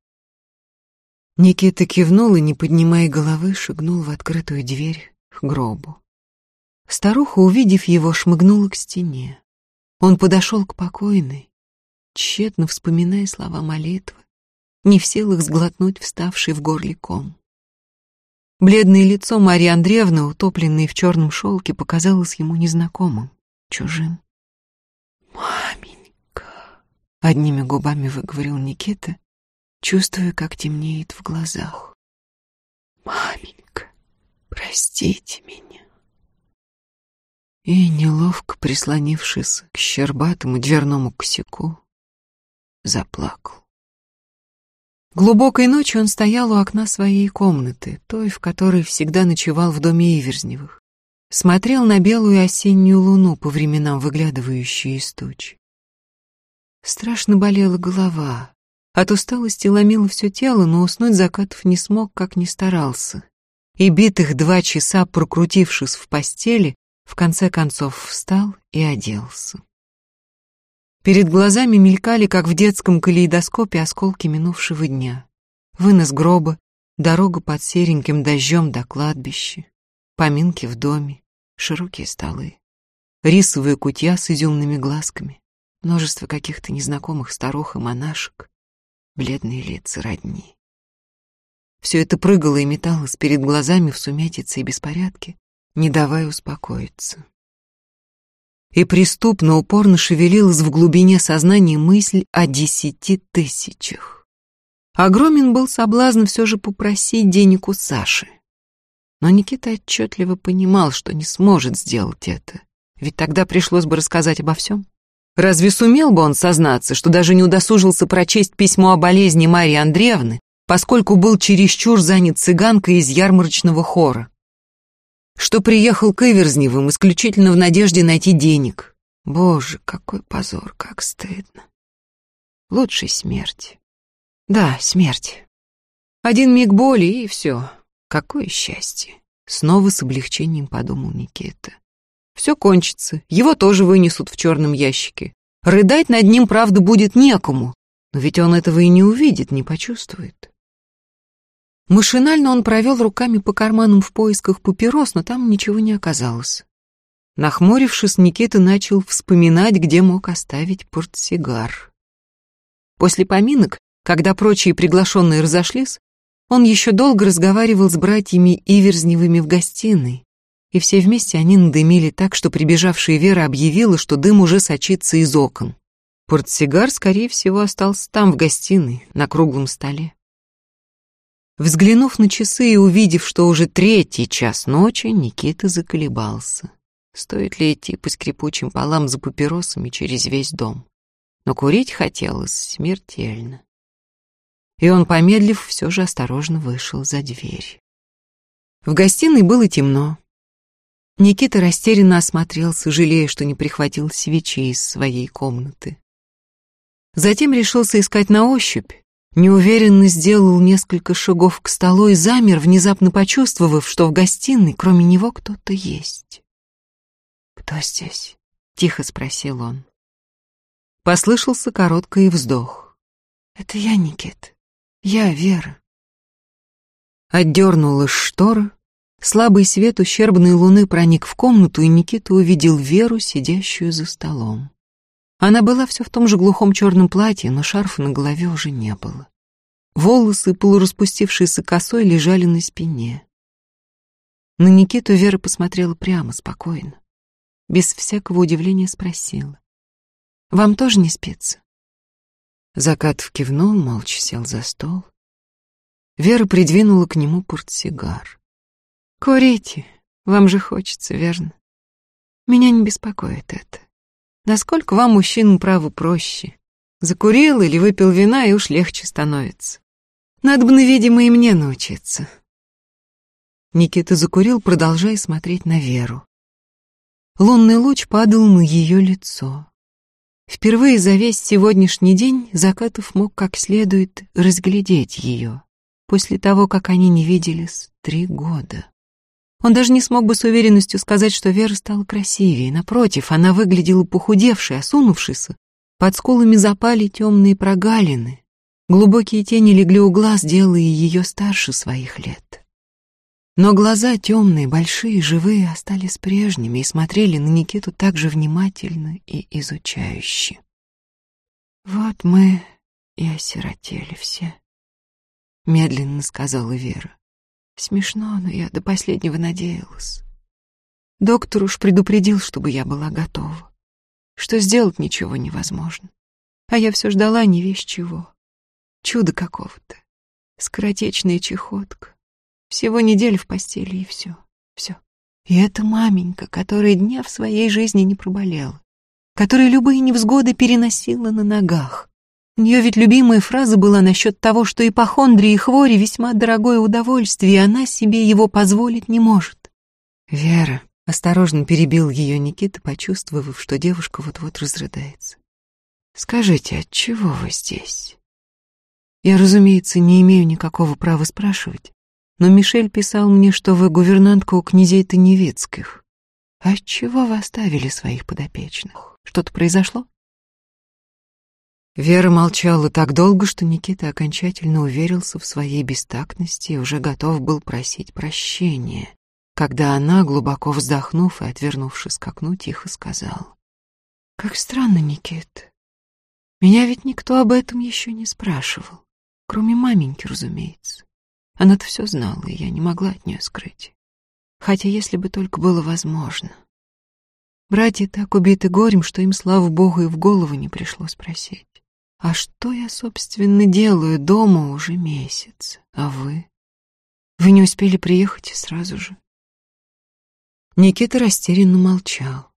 Никита кивнул и, не поднимая головы, шагнул в открытую дверь к гробу. Старуха, увидев его, шмыгнула к стене. Он подошел к покойной, тщетно вспоминая слова молитвы, не в силах сглотнуть вставший в горле ком. Бледное лицо Марьи Андреевны, утопленное в черном шелке, показалось ему незнакомым, чужим. «Маменька!» — одними губами выговорил Никита чувствуя, как темнеет в глазах. «Маменька, простите меня». И, неловко прислонившись к щербатому дверному косяку, заплакал. Глубокой ночью он стоял у окна своей комнаты, той, в которой всегда ночевал в доме Иверзневых. Смотрел на белую осеннюю луну, по временам выглядывающую из тучи. Страшно болела голова, От усталости ломило все тело, но уснуть Закатов не смог, как ни старался. И битых два часа, прокрутившись в постели, в конце концов встал и оделся. Перед глазами мелькали, как в детском калейдоскопе, осколки минувшего дня. Вынос гроба, дорога под сереньким дождем до кладбища, поминки в доме, широкие столы, рисовые кутья с изюмными глазками, множество каких-то незнакомых старух и монашек, бледные лица родни. Все это прыгало и металось перед глазами в сумятице и беспорядке, не давая успокоиться. И преступно упорно шевелилась в глубине сознания мысль о десяти тысячах. Огромен был соблазн все же попросить денег у Саши. Но Никита отчетливо понимал, что не сможет сделать это, ведь тогда пришлось бы рассказать обо всем. Разве сумел бы он сознаться, что даже не удосужился прочесть письмо о болезни Марии Андреевны, поскольку был чересчур занят цыганкой из ярмарочного хора? Что приехал к Иверзневым исключительно в надежде найти денег. Боже, какой позор, как стыдно. Лучше смерть. Да, смерть. Один миг боли, и все. Какое счастье. Снова с облегчением подумал Никита. Все кончится, его тоже вынесут в черном ящике. Рыдать над ним, правда, будет некому, но ведь он этого и не увидит, не почувствует. Машинально он провел руками по карманам в поисках папирос, но там ничего не оказалось. Нахмурившись, Никита начал вспоминать, где мог оставить портсигар. После поминок, когда прочие приглашенные разошлись, он еще долго разговаривал с братьями Иверзневыми в гостиной, и все вместе они надымили так, что прибежавшая Вера объявила, что дым уже сочится из окон. Портсигар, скорее всего, остался там, в гостиной, на круглом столе. Взглянув на часы и увидев, что уже третий час ночи, Никита заколебался. Стоит ли идти по скрипучим полам за папиросами через весь дом? Но курить хотелось смертельно. И он, помедлив, все же осторожно вышел за дверь. В гостиной было темно. Никита растерянно осмотрелся, жалея, что не прихватил свечи из своей комнаты. Затем решился искать на ощупь, Неуверенно сделал несколько шагов к столу и замер, внезапно почувствовав, что в гостиной кроме него кто-то есть. «Кто здесь?» — тихо спросил он. Послышался короткий вздох. «Это я, Никит. Я Вера». Отдернулась штора, слабый свет ущербной луны проник в комнату, и Никита увидел Веру, сидящую за столом. Она была все в том же глухом черном платье, но шарфа на голове уже не было. Волосы, полураспустившиеся косой, лежали на спине. На Никиту Вера посмотрела прямо, спокойно. Без всякого удивления спросила. «Вам тоже не спится?» Закатов кивнул, молча сел за стол. Вера придвинула к нему портсигар. «Курите, вам же хочется, верно? Меня не беспокоит это. Насколько вам, мужчинам, право проще? Закурил или выпил вина, и уж легче становится. Надо бы, видимо, и мне научиться. Никита закурил, продолжая смотреть на Веру. Лунный луч падал на ее лицо. Впервые за весь сегодняшний день Закатов мог как следует разглядеть ее, после того, как они не виделись три года. Он даже не смог бы с уверенностью сказать, что Вера стала красивее. Напротив, она выглядела похудевшей, осунувшейся. Под скулами запали темные прогалины. Глубокие тени легли у глаз, делая ее старше своих лет. Но глаза темные, большие, живые, остались прежними и смотрели на Никиту так же внимательно и изучающе. «Вот мы и осиротели все», — медленно сказала Вера. Смешно, но я до последнего надеялась. Доктор уж предупредил, чтобы я была готова, что сделать ничего невозможно. А я все ждала не весь чего. Чудо какого-то. Скоротечная чехотка. Всего неделю в постели, и все. Все. И это маменька, которая дня в своей жизни не проболела, которая любые невзгоды переносила на ногах, у нее ведь любимая фраза была насчет того, что ипохондрии и хвори весьма дорогое удовольствие, и она себе его позволить не может. Вера осторожно перебил ее Никита, почувствовав, что девушка вот-вот разрыдается. «Скажите, от чего вы здесь?» Я, разумеется, не имею никакого права спрашивать, но Мишель писал мне, что вы гувернантка у князей Таневицких. А чего вы оставили своих подопечных? Что-то произошло? Вера молчала так долго, что Никита окончательно уверился в своей бестактности и уже готов был просить прощения, когда она, глубоко вздохнув и отвернувшись к окну, тихо сказала. «Как странно, Никит. Меня ведь никто об этом еще не спрашивал, кроме маменьки, разумеется. Она-то все знала, и я не могла от нее скрыть. Хотя если бы только было возможно. Братья так убиты горем, что им, слава богу, и в голову не пришло спросить. А что я, собственно, делаю дома уже месяц? А вы? Вы не успели приехать сразу же? Никита растерянно молчал.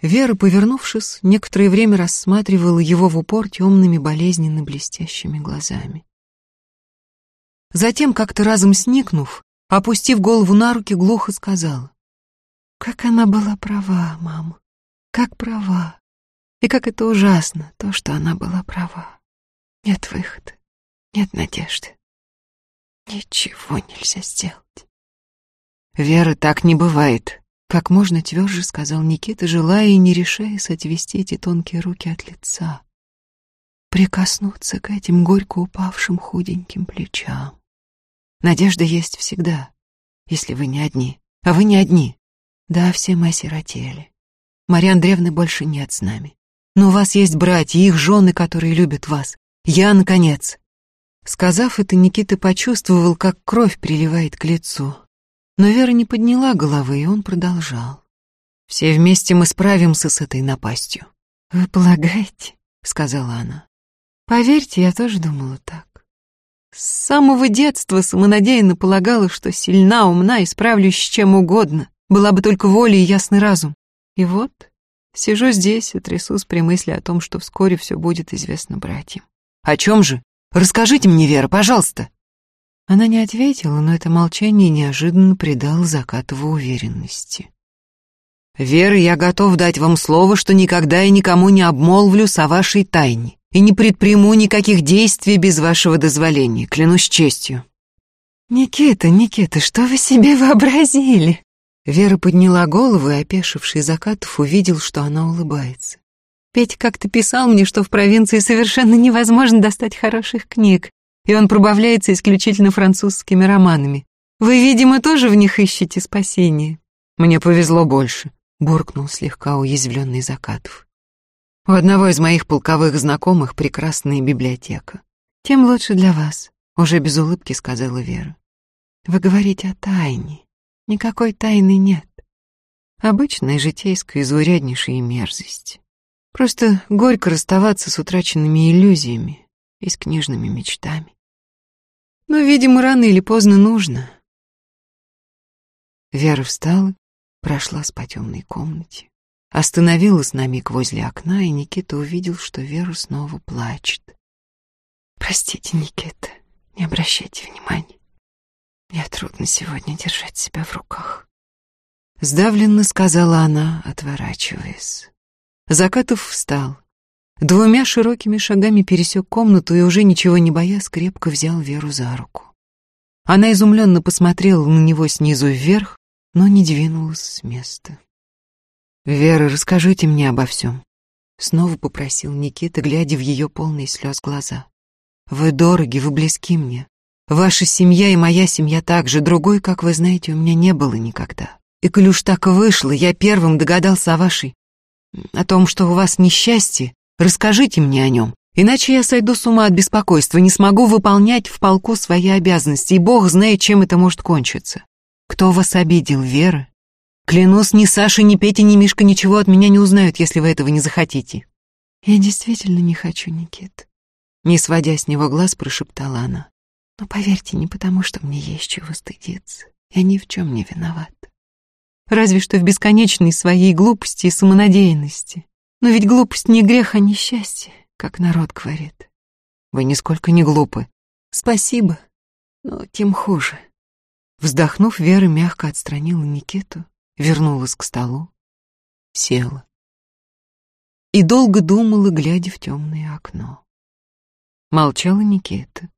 Вера, повернувшись, некоторое время рассматривала его в упор темными болезненно блестящими глазами. Затем, как-то разом сникнув, опустив голову на руки, глухо сказала. «Как она была права, мама, как права. И как это ужасно, то, что она была права. Нет выхода, нет надежды. Ничего нельзя сделать. Вера, так не бывает, как можно тверже сказал Никита, желая и не решаясь отвести эти тонкие руки от лица. Прикоснуться к этим горько упавшим худеньким плечам. Надежда есть всегда, если вы не одни. А вы не одни. Да, все мы осиротели. Марья Андреевны больше нет с нами. Но у вас есть братья, их жены, которые любят вас. Я, наконец. Сказав это, Никита почувствовал, как кровь приливает к лицу. Но Вера не подняла головы, и он продолжал. Все вместе мы справимся с этой напастью. Вы полагаете? сказала она. Поверьте, я тоже думала так. С самого детства самонадеянно полагала, что сильна, умна и справлюсь с чем угодно. Была бы только воля и ясный разум. И вот Сижу здесь и трясусь при мысли о том, что вскоре все будет известно братьям. «О чем же? Расскажите мне, Вера, пожалуйста!» Она не ответила, но это молчание неожиданно придало Закатову уверенности. «Вера, я готов дать вам слово, что никогда и никому не обмолвлюсь о вашей тайне и не предприму никаких действий без вашего дозволения, клянусь честью». «Никита, Никита, что вы себе вообразили?» Вера подняла голову, и опешивший Закатов увидел, что она улыбается. «Петя как-то писал мне, что в провинции совершенно невозможно достать хороших книг, и он пробавляется исключительно французскими романами. Вы, видимо, тоже в них ищете спасение». «Мне повезло больше», — буркнул слегка уязвленный Закатов. «У одного из моих полковых знакомых прекрасная библиотека». «Тем лучше для вас», — уже без улыбки сказала Вера. «Вы говорите о тайне. Никакой тайны нет. Обычная житейская зауряднейшая мерзость. Просто горько расставаться с утраченными иллюзиями и с книжными мечтами. Но, видимо, рано или поздно нужно. Вера встала, прошла по темной комнате, остановилась на миг возле окна, и Никита увидел, что Вера снова плачет. «Простите, Никита, не обращайте внимания. Мне трудно сегодня держать себя в руках. Сдавленно сказала она, отворачиваясь. Закатов встал. Двумя широкими шагами пересек комнату и уже ничего не боясь, крепко взял Веру за руку. Она изумленно посмотрела на него снизу вверх, но не двинулась с места. «Вера, расскажите мне обо всем», — снова попросил Никита, глядя в ее полные слез глаза. «Вы дороги, вы близки мне. Ваша семья и моя семья также, другой, как вы знаете, у меня не было никогда. И коль уж так вышло, я первым догадался о вашей... о том, что у вас несчастье, расскажите мне о нем. Иначе я сойду с ума от беспокойства, не смогу выполнять в полку свои обязанности, и Бог знает, чем это может кончиться. Кто вас обидел, Вера? Клянусь, ни Саша, ни Петя, ни Мишка ничего от меня не узнают, если вы этого не захотите. Я действительно не хочу, Никит. Не сводя с него глаз, прошептала она. Но поверьте, не потому, что мне есть чего стыдиться. Я ни в чем не виноват. Разве что в бесконечной своей глупости и самонадеянности. Но ведь глупость не грех, а несчастье, как народ говорит. Вы нисколько не глупы. Спасибо, но тем хуже. Вздохнув, Вера мягко отстранила Никиту, вернулась к столу, села. И долго думала, глядя в темное окно. Молчала Никита.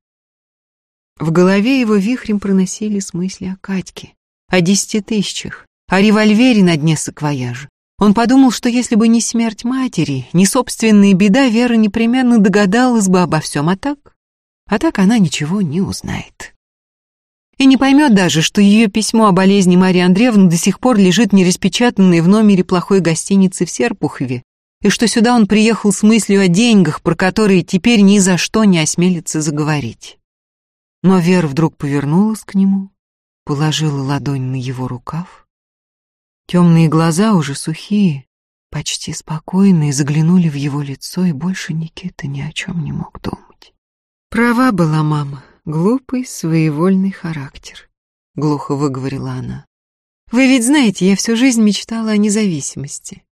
В голове его вихрем проносились мысли о Катьке, о десяти тысячах, о револьвере на дне саквояжа. Он подумал, что если бы не смерть матери, не собственная беда, Вера непременно догадалась бы обо всем, а так... А так она ничего не узнает. И не поймет даже, что ее письмо о болезни Марии Андреевны до сих пор лежит нераспечатанное в номере плохой гостиницы в Серпухове, и что сюда он приехал с мыслью о деньгах, про которые теперь ни за что не осмелится заговорить. Но Вера вдруг повернулась к нему, положила ладонь на его рукав. Темные глаза, уже сухие, почти спокойные, заглянули в его лицо, и больше Никита ни о чем не мог думать. Права была мама, глупый, своевольный характер, глухо выговорила она. Вы ведь знаете, я всю жизнь мечтала о независимости.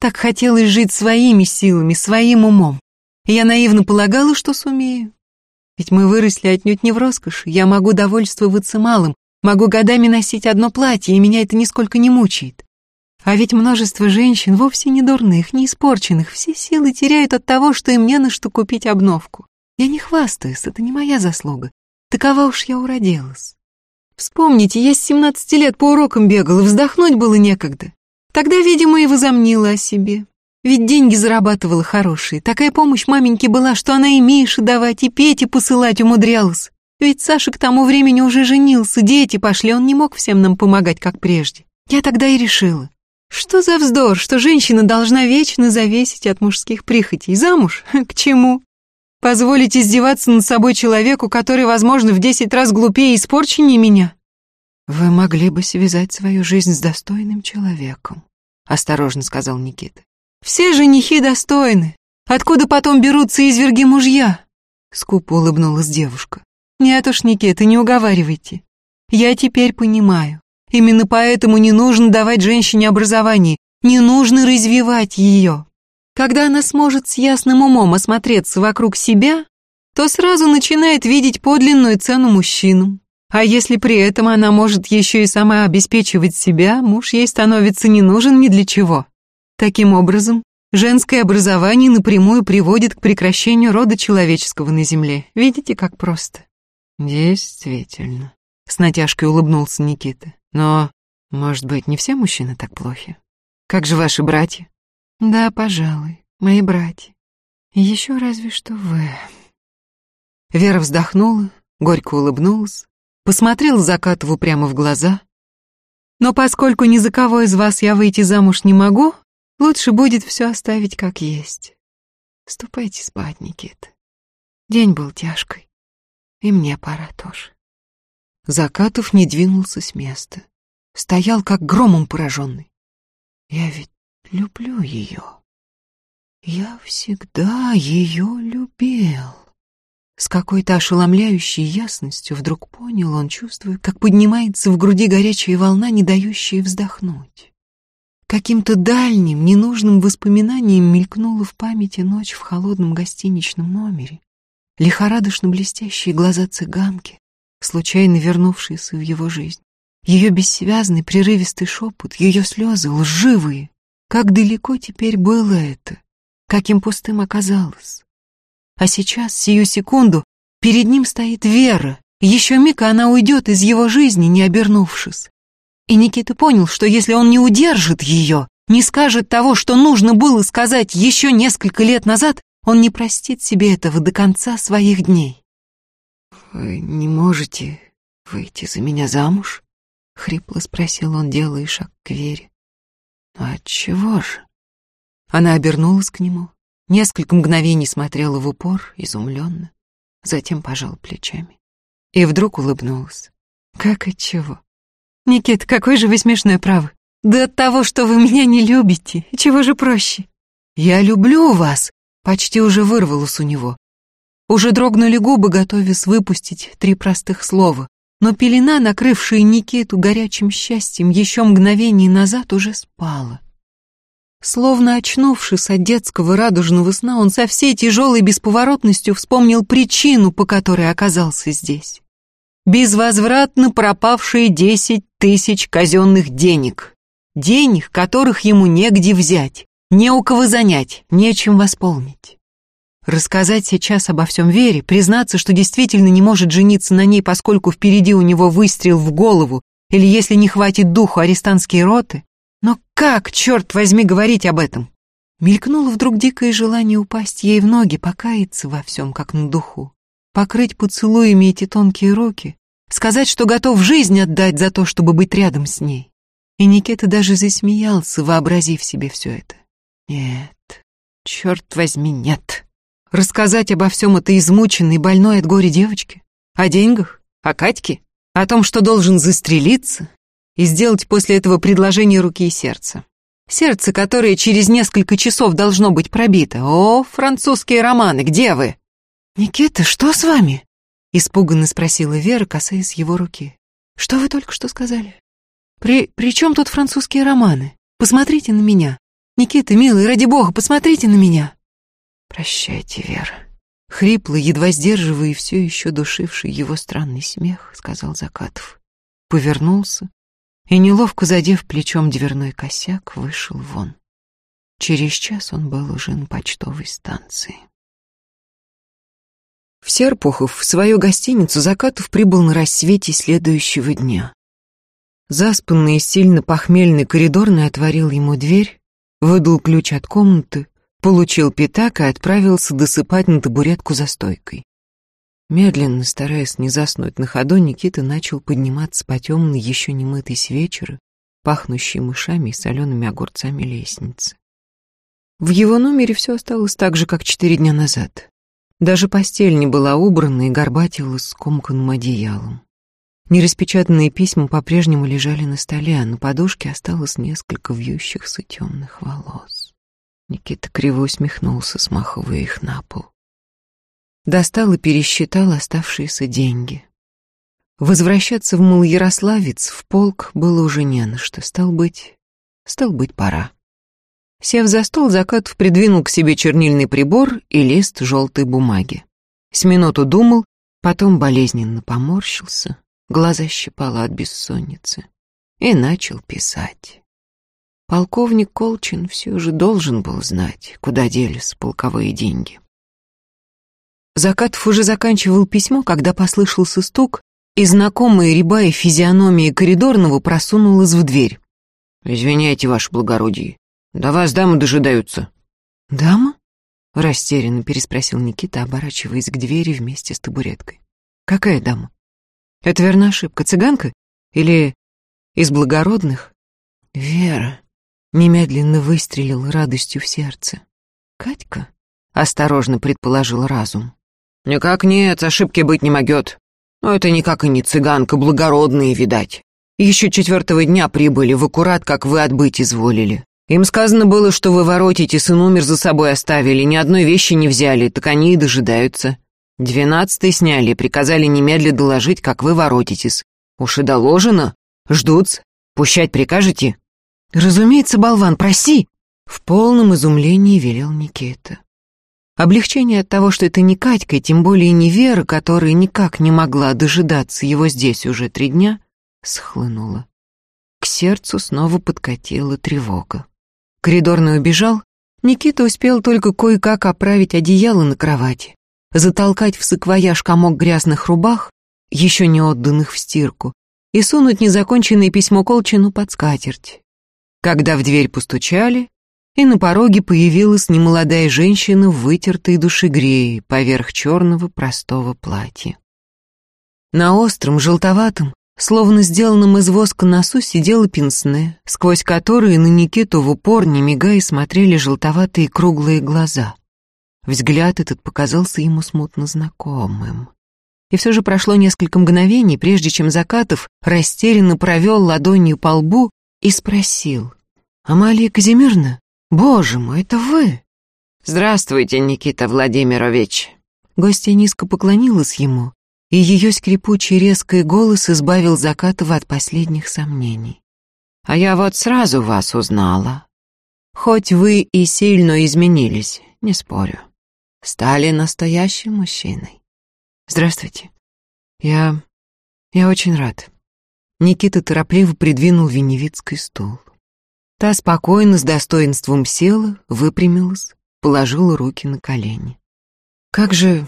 Так хотелось жить своими силами, своим умом. Я наивно полагала, что сумею. Ведь мы выросли отнюдь не в роскоши. Я могу довольствоваться малым, могу годами носить одно платье, и меня это нисколько не мучает. А ведь множество женщин, вовсе не дурных, не испорченных, все силы теряют от того, что им не на что купить обновку. Я не хвастаюсь, это не моя заслуга. Такова уж я уродилась. Вспомните, я с 17 лет по урокам бегала, вздохнуть было некогда. Тогда, видимо, и возомнила о себе. Ведь деньги зарабатывала хорошие. Такая помощь маменьке была, что она и Мише давать, и Пете посылать умудрялась. Ведь Саша к тому времени уже женился, дети пошли, он не мог всем нам помогать, как прежде. Я тогда и решила. Что за вздор, что женщина должна вечно зависеть от мужских прихотей? Замуж? К чему? Позволить издеваться над собой человеку, который, возможно, в десять раз глупее и испорченнее меня? Вы могли бы связать свою жизнь с достойным человеком, осторожно сказал Никита. Все женихи достойны. Откуда потом берутся изверги мужья? Скупо улыбнулась девушка. Нет уж, Никита, не уговаривайте. Я теперь понимаю. Именно поэтому не нужно давать женщине образование, не нужно развивать ее. Когда она сможет с ясным умом осмотреться вокруг себя, то сразу начинает видеть подлинную цену мужчинам. А если при этом она может еще и сама обеспечивать себя, муж ей становится не нужен ни для чего. Таким образом, женское образование напрямую приводит к прекращению рода человеческого на Земле. Видите, как просто? Действительно. С натяжкой улыбнулся Никита. Но, может быть, не все мужчины так плохи? Как же ваши братья? Да, пожалуй, мои братья. Еще разве что вы. Вера вздохнула, горько улыбнулась, посмотрела Закатову прямо в глаза. Но поскольку ни за кого из вас я выйти замуж не могу, Лучше будет все оставить как есть. Ступайте спать, Никита. День был тяжкой. И мне пора тоже. Закатов не двинулся с места. Стоял как громом пораженный. Я ведь люблю ее. Я всегда ее любил. С какой-то ошеломляющей ясностью вдруг понял он, чувствуя, как поднимается в груди горячая волна, не дающая вздохнуть. Каким-то дальним, ненужным воспоминанием мелькнула в памяти ночь в холодном гостиничном номере. Лихорадочно блестящие глаза цыганки, случайно вернувшиеся в его жизнь. Ее бессвязный, прерывистый шепот, ее слезы, лживые. Как далеко теперь было это, каким пустым оказалось. А сейчас, сию секунду, перед ним стоит Вера. Еще миг, она уйдет из его жизни, не обернувшись. И Никита понял, что если он не удержит ее, не скажет того, что нужно было сказать еще несколько лет назад, он не простит себе этого до конца своих дней. «Вы не можете выйти за меня замуж?» — хрипло спросил он, делая шаг к Вере. «Ну отчего же?» Она обернулась к нему, несколько мгновений смотрела в упор, изумленно, затем пожала плечами. И вдруг улыбнулась. «Как отчего? Никит, какой же вы смешной правы. Да от того, что вы меня не любите. Чего же проще? Я люблю вас, почти уже вырвалось у него. Уже дрогнули губы, готовясь выпустить три простых слова. Но пелена, накрывшая Никиту горячим счастьем еще мгновение назад, уже спала. Словно очнувшись от детского радужного сна, он со всей тяжелой бесповоротностью вспомнил причину, по которой оказался здесь безвозвратно пропавшие десять тысяч казенных денег. Денег, которых ему негде взять, не у кого занять, нечем восполнить. Рассказать сейчас обо всем Вере, признаться, что действительно не может жениться на ней, поскольку впереди у него выстрел в голову, или если не хватит духу арестантские роты. Но как, черт возьми, говорить об этом? Мелькнуло вдруг дикое желание упасть ей в ноги, покаяться во всем, как на духу, покрыть поцелуями эти тонкие руки, сказать, что готов жизнь отдать за то, чтобы быть рядом с ней. И Никита даже засмеялся, вообразив себе все это. Нет, черт возьми, нет. Рассказать обо всем этой измученной, больной от горя девочке? О деньгах? О Катьке? О том, что должен застрелиться? И сделать после этого предложение руки и сердца? Сердце, которое через несколько часов должно быть пробито. О, французские романы, где вы? Никита, что с вами? Испуганно спросила Вера, касаясь его руки. Что вы только что сказали? При, при чем тут французские романы? Посмотрите на меня. Никита, милый, ради бога, посмотрите на меня. Прощайте, Вера. Хриплый, едва сдерживая и все еще душивший его странный смех, сказал Закатов. Повернулся и, неловко задев плечом дверной косяк, вышел вон. Через час он был уже на почтовой станции. В Серпухов в свою гостиницу Закатов прибыл на рассвете следующего дня. Заспанный и сильно похмельный коридорный отворил ему дверь, выдал ключ от комнаты, получил пятак и отправился досыпать на табуретку за стойкой. Медленно, стараясь не заснуть на ходу, Никита начал подниматься по темной, еще не мытой с вечера, пахнущей мышами и солеными огурцами лестнице. В его номере все осталось так же, как четыре дня назад. Даже постель не была убрана и горбатилась скомканным одеялом. Нераспечатанные письма по-прежнему лежали на столе, а на подушке осталось несколько вьющихся темных волос. Никита криво усмехнулся, смахивая их на пол. Достал и пересчитал оставшиеся деньги. Возвращаться в Малоярославец, в полк, было уже не на что. Стал быть, стал быть, пора. Сев за стол, Закатов придвинул к себе чернильный прибор и лист желтой бумаги. С минуту думал, потом болезненно поморщился, глаза щипало от бессонницы и начал писать. Полковник Колчин все же должен был знать, куда делись полковые деньги. Закатов уже заканчивал письмо, когда послышался стук, и знакомая рябая физиономия коридорного просунулась в дверь. «Извиняйте, ваше благородие, до вас дамы дожидаются». «Дама?» — растерянно переспросил Никита, оборачиваясь к двери вместе с табуреткой. «Какая дама? Это верна ошибка, цыганка? Или из благородных?» «Вера», — немедленно выстрелил радостью в сердце. «Катька?» — осторожно предположил разум. «Никак нет, ошибки быть не могет. Но это никак и не цыганка, благородные, видать. Еще четвертого дня прибыли, в аккурат, как вы отбыть изволили. Им сказано было, что вы воротитесь и номер за собой оставили, ни одной вещи не взяли, так они и дожидаются. Двенадцатый сняли, приказали немедля доложить, как вы воротитесь. Уж и доложено. Ждут. Пущать прикажете?» «Разумеется, болван, проси!» В полном изумлении велел Никита. Облегчение от того, что это не Катька, и тем более не Вера, которая никак не могла дожидаться его здесь уже три дня, схлынуло. К сердцу снова подкатила тревога. Коридорный убежал, Никита успел только кое-как оправить одеяло на кровати, затолкать в саквояж комок грязных рубах, еще не отданных в стирку, и сунуть незаконченное письмо Колчину под скатерть. Когда в дверь постучали, и на пороге появилась немолодая женщина в вытертой душегрее поверх черного простого платья. На остром, желтоватом, словно сделанном из воска носу, сидела пенсне, сквозь которые на Никиту в упор, не мигая, смотрели желтоватые круглые глаза. Взгляд этот показался ему смутно знакомым. И все же прошло несколько мгновений, прежде чем Закатов растерянно провел ладонью по лбу и спросил. «Амалия Казимирна, «Боже мой, это вы!» «Здравствуйте, Никита Владимирович!» Гостья низко поклонилась ему, и ее скрипучий резкий голос избавил Закатова от последних сомнений. «А я вот сразу вас узнала. Хоть вы и сильно изменились, не спорю. Стали настоящим мужчиной. Здравствуйте. Я... я очень рад». Никита торопливо придвинул веневицкий стул. Та спокойно, с достоинством села, выпрямилась, положила руки на колени. Как же...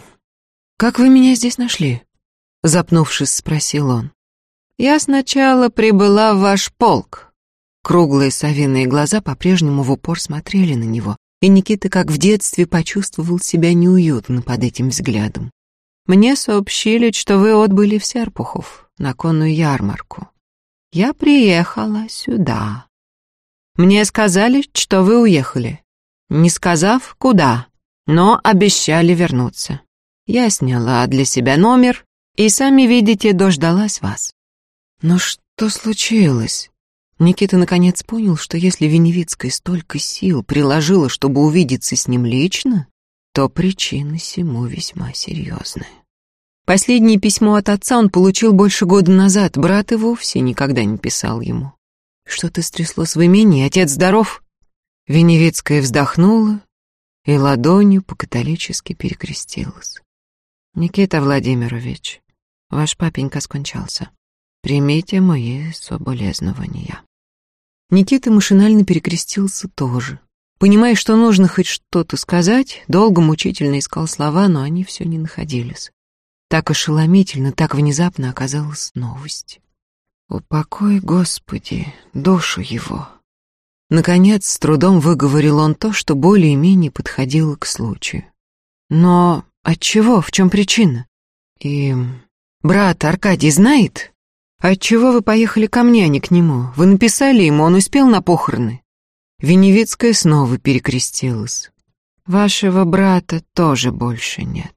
Как вы меня здесь нашли? Запнувшись, спросил он. Я сначала прибыла в ваш полк. Круглые совиные глаза по-прежнему в упор смотрели на него, и Никита, как в детстве, почувствовал себя неуютно под этим взглядом. Мне сообщили, что вы отбыли в Серпухов на конную ярмарку. Я приехала сюда. Мне сказали, что вы уехали, не сказав, куда, но обещали вернуться. Я сняла для себя номер и, сами видите, дождалась вас. Но что случилось? Никита наконец понял, что если Веневицкая столько сил приложила, чтобы увидеться с ним лично, то причины сему весьма серьезные. Последнее письмо от отца он получил больше года назад, брат и вовсе никогда не писал ему. Что-то стряслось в имении, отец здоров? Веневицкая вздохнула и ладонью по-католически перекрестилась. Никита Владимирович, ваш папенька скончался. Примите мои соболезнования. Никита машинально перекрестился тоже. Понимая, что нужно хоть что-то сказать, долго мучительно искал слова, но они все не находились. Так ошеломительно, так внезапно оказалась новость. «Упокой, Господи, душу его!» Наконец, с трудом выговорил он то, что более-менее подходило к случаю. «Но отчего? В чем причина?» «И... брат Аркадий знает?» «Отчего вы поехали ко мне, а не к нему? Вы написали ему, он успел на похороны?» Веневицкая снова перекрестилась. «Вашего брата тоже больше нет».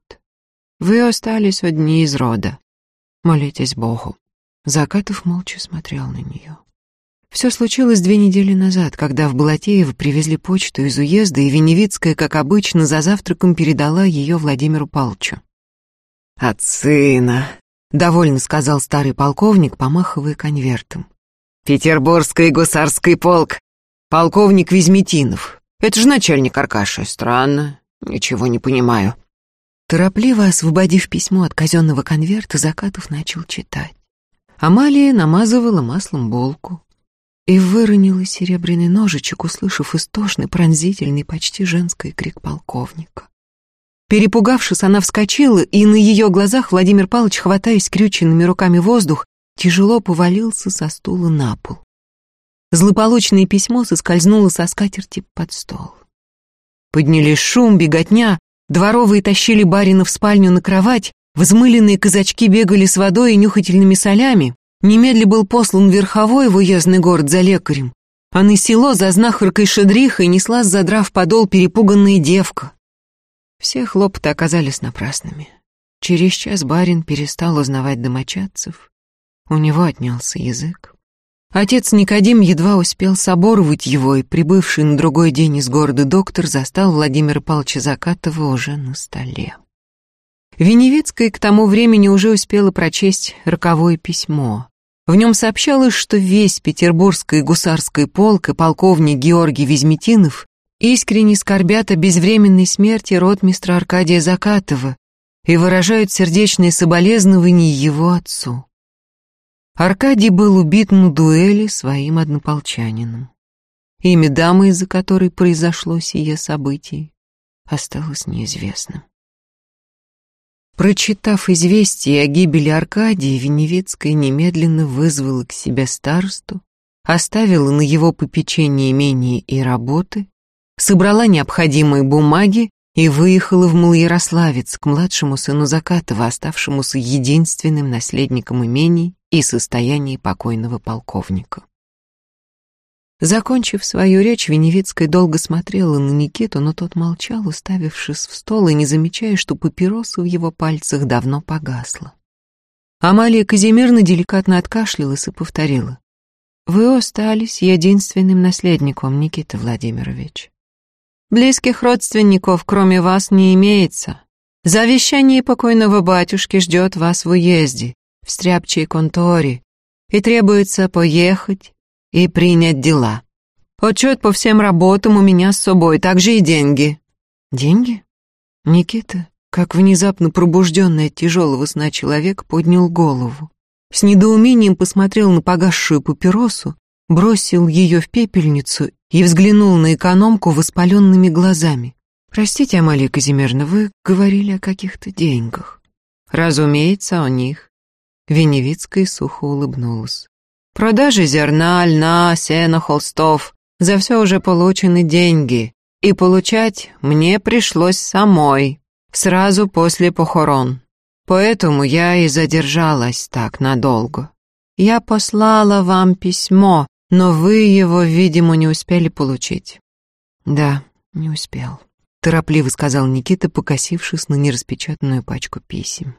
Вы остались одни из рода. Молитесь Богу. Закатов молча смотрел на нее. Все случилось две недели назад, когда в Балатеево привезли почту из уезда, и Веневицкая, как обычно, за завтраком передала ее Владимиру Палчу. «От сына», — довольно сказал старый полковник, помахивая конвертом. «Петербургский гусарский полк. Полковник Визметинов. Это же начальник Аркаши. Странно. Ничего не понимаю. Торопливо освободив письмо от казенного конверта, Закатов начал читать. Амалия намазывала маслом булку и выронила серебряный ножичек, услышав истошный, пронзительный, почти женский крик полковника. Перепугавшись, она вскочила, и на ее глазах Владимир Павлович, хватаясь крюченными руками воздух, тяжело повалился со стула на пол. Злополучное письмо соскользнуло со скатерти под стол. Поднялись шум, беготня, Дворовые тащили барина в спальню на кровать, взмыленные казачки бегали с водой и нюхательными солями. Немедля был послан верховой в уездный город за лекарем, а на село за знахаркой шедрихой неслась, задрав подол, перепуганная девка. Все хлопоты оказались напрасными. Через час барин перестал узнавать домочадцев. У него отнялся язык. Отец Никодим едва успел соборовать его, и прибывший на другой день из города доктор застал Владимира Павловича Закатова уже на столе. Веневицкая к тому времени уже успела прочесть роковое письмо. В нем сообщалось, что весь петербургский гусарский полк и полковник Георгий Визметинов искренне скорбят о безвременной смерти ротмистра Аркадия Закатова и выражают сердечные соболезнования его отцу. Аркадий был убит на дуэли своим однополчанином. Имя дамы, из-за которой произошло сие событие, осталось неизвестным. Прочитав известие о гибели Аркадия, Веневецкая немедленно вызвала к себе старосту, оставила на его попечение имение и работы, собрала необходимые бумаги и выехала в Малоярославец к младшему сыну Закатова, оставшемуся единственным наследником имений и состоянии покойного полковника. Закончив свою речь, Веневицкая долго смотрела на Никиту, но тот молчал, уставившись в стол и не замечая, что папироса в его пальцах давно погасла. Амалия Казимирна деликатно откашлялась и повторила. «Вы остались единственным наследником, Никита Владимирович. Близких родственников, кроме вас, не имеется. Завещание покойного батюшки ждет вас в уезде, в стряпчей конторе, и требуется поехать и принять дела. Отчет по всем работам у меня с собой, также и деньги». «Деньги?» Никита, как внезапно пробужденный от тяжелого сна человек, поднял голову. С недоумением посмотрел на погасшую папиросу, бросил ее в пепельницу и взглянул на экономку воспаленными глазами. «Простите, Амалия Казимирна, вы говорили о каких-то деньгах». «Разумеется, о них». Веневицкая сухо улыбнулась. «Продажи зерна, льна, сена, холстов. За все уже получены деньги. И получать мне пришлось самой, сразу после похорон. Поэтому я и задержалась так надолго. Я послала вам письмо, но вы его, видимо, не успели получить». «Да, не успел», — торопливо сказал Никита, покосившись на нераспечатанную пачку писем.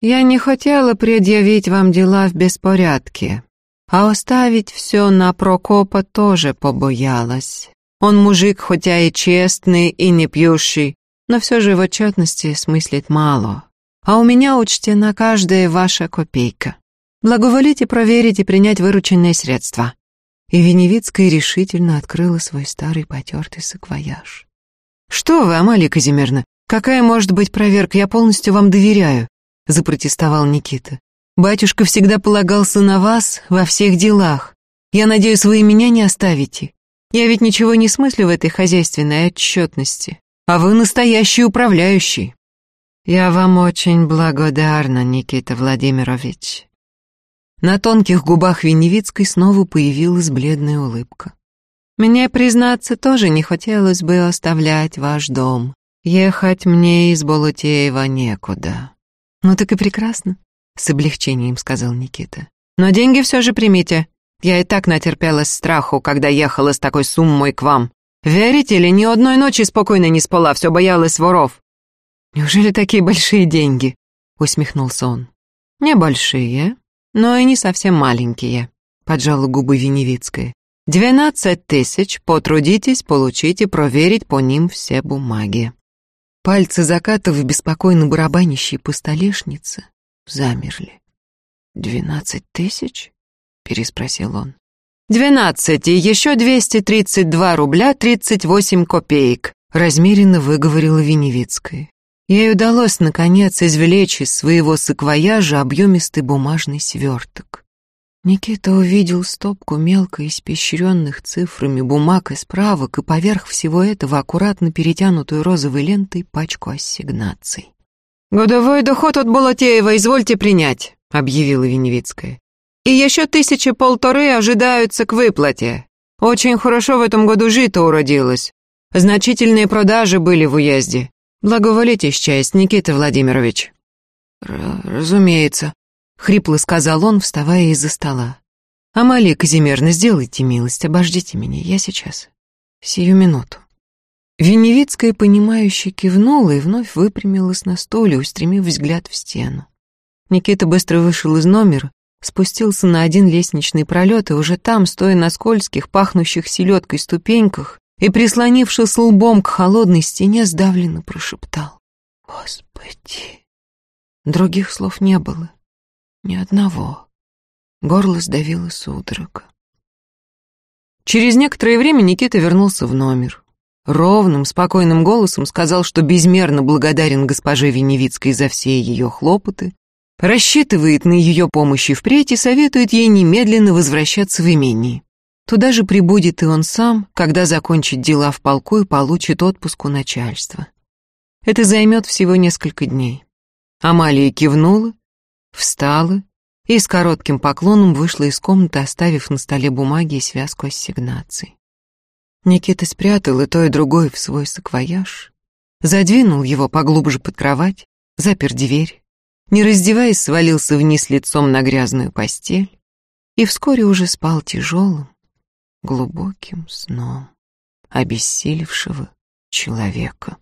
«Я не хотела предъявить вам дела в беспорядке, а оставить все на Прокопа тоже побоялась. Он мужик, хотя и честный, и не пьющий, но все же в отчетности смыслит мало. А у меня учтена каждая ваша копейка. Благоволите проверить и принять вырученные средства и Веневицкая решительно открыла свой старый потертый саквояж. «Что вы, Амалия Казимирна, какая может быть проверка, я полностью вам доверяю», — запротестовал Никита. «Батюшка всегда полагался на вас во всех делах. Я надеюсь, вы и меня не оставите. Я ведь ничего не смыслю в этой хозяйственной отчетности, а вы настоящий управляющий». «Я вам очень благодарна, Никита Владимирович», на тонких губах Веневицкой снова появилась бледная улыбка. «Мне, признаться, тоже не хотелось бы оставлять ваш дом. Ехать мне из Болотеева некуда». «Ну так и прекрасно», — с облегчением сказал Никита. «Но деньги все же примите. Я и так натерпелась страху, когда ехала с такой суммой к вам. Верите ли, ни одной ночи спокойно не спала, все боялась воров». «Неужели такие большие деньги?» — усмехнулся он. «Небольшие, но и не совсем маленькие», — поджала губы Веневицкая. «Двенадцать тысяч, потрудитесь получить и проверить по ним все бумаги». Пальцы Закатова, беспокойно барабанящие по столешнице, замерли. «Двенадцать тысяч?» — переспросил он. «Двенадцать и еще двести тридцать два рубля тридцать восемь копеек», — размеренно выговорила Веневицкая. Ей удалось, наконец, извлечь из своего саквояжа объемистый бумажный сверток. Никита увидел стопку мелко испещренных цифрами бумаг и справок и поверх всего этого аккуратно перетянутую розовой лентой пачку ассигнаций. «Годовой доход от Болотеева извольте принять», — объявила Веневицкая. «И еще тысячи полторы ожидаются к выплате. Очень хорошо в этом году жито уродилось. Значительные продажи были в уезде. «Благоволите счесть, Никита Владимирович». «Разумеется», — хрипло сказал он, вставая из-за стола. «Амалия Казимирна, сделайте милость, обождите меня, я сейчас. Сию минуту». Веневицкая, понимающе кивнула и вновь выпрямилась на стуле, устремив взгляд в стену. Никита быстро вышел из номера, спустился на один лестничный пролет и уже там, стоя на скользких, пахнущих селедкой ступеньках, и, прислонившись лбом к холодной стене, сдавленно прошептал «Господи!». Других слов не было, ни одного. Горло сдавило судорога. Через некоторое время Никита вернулся в номер. Ровным, спокойным голосом сказал, что безмерно благодарен госпоже Веневицкой за все ее хлопоты, рассчитывает на ее помощь и впредь и советует ей немедленно возвращаться в имение. Туда же прибудет и он сам, когда закончит дела в полку и получит отпуск у начальства. Это займет всего несколько дней. Амалия кивнула, встала и с коротким поклоном вышла из комнаты, оставив на столе бумаги и связку ассигнаций. Никита спрятал и то, и другое в свой саквояж, задвинул его поглубже под кровать, запер дверь, не раздеваясь, свалился вниз лицом на грязную постель и вскоре уже спал тяжелым, глубоким сном обессилевшего человека.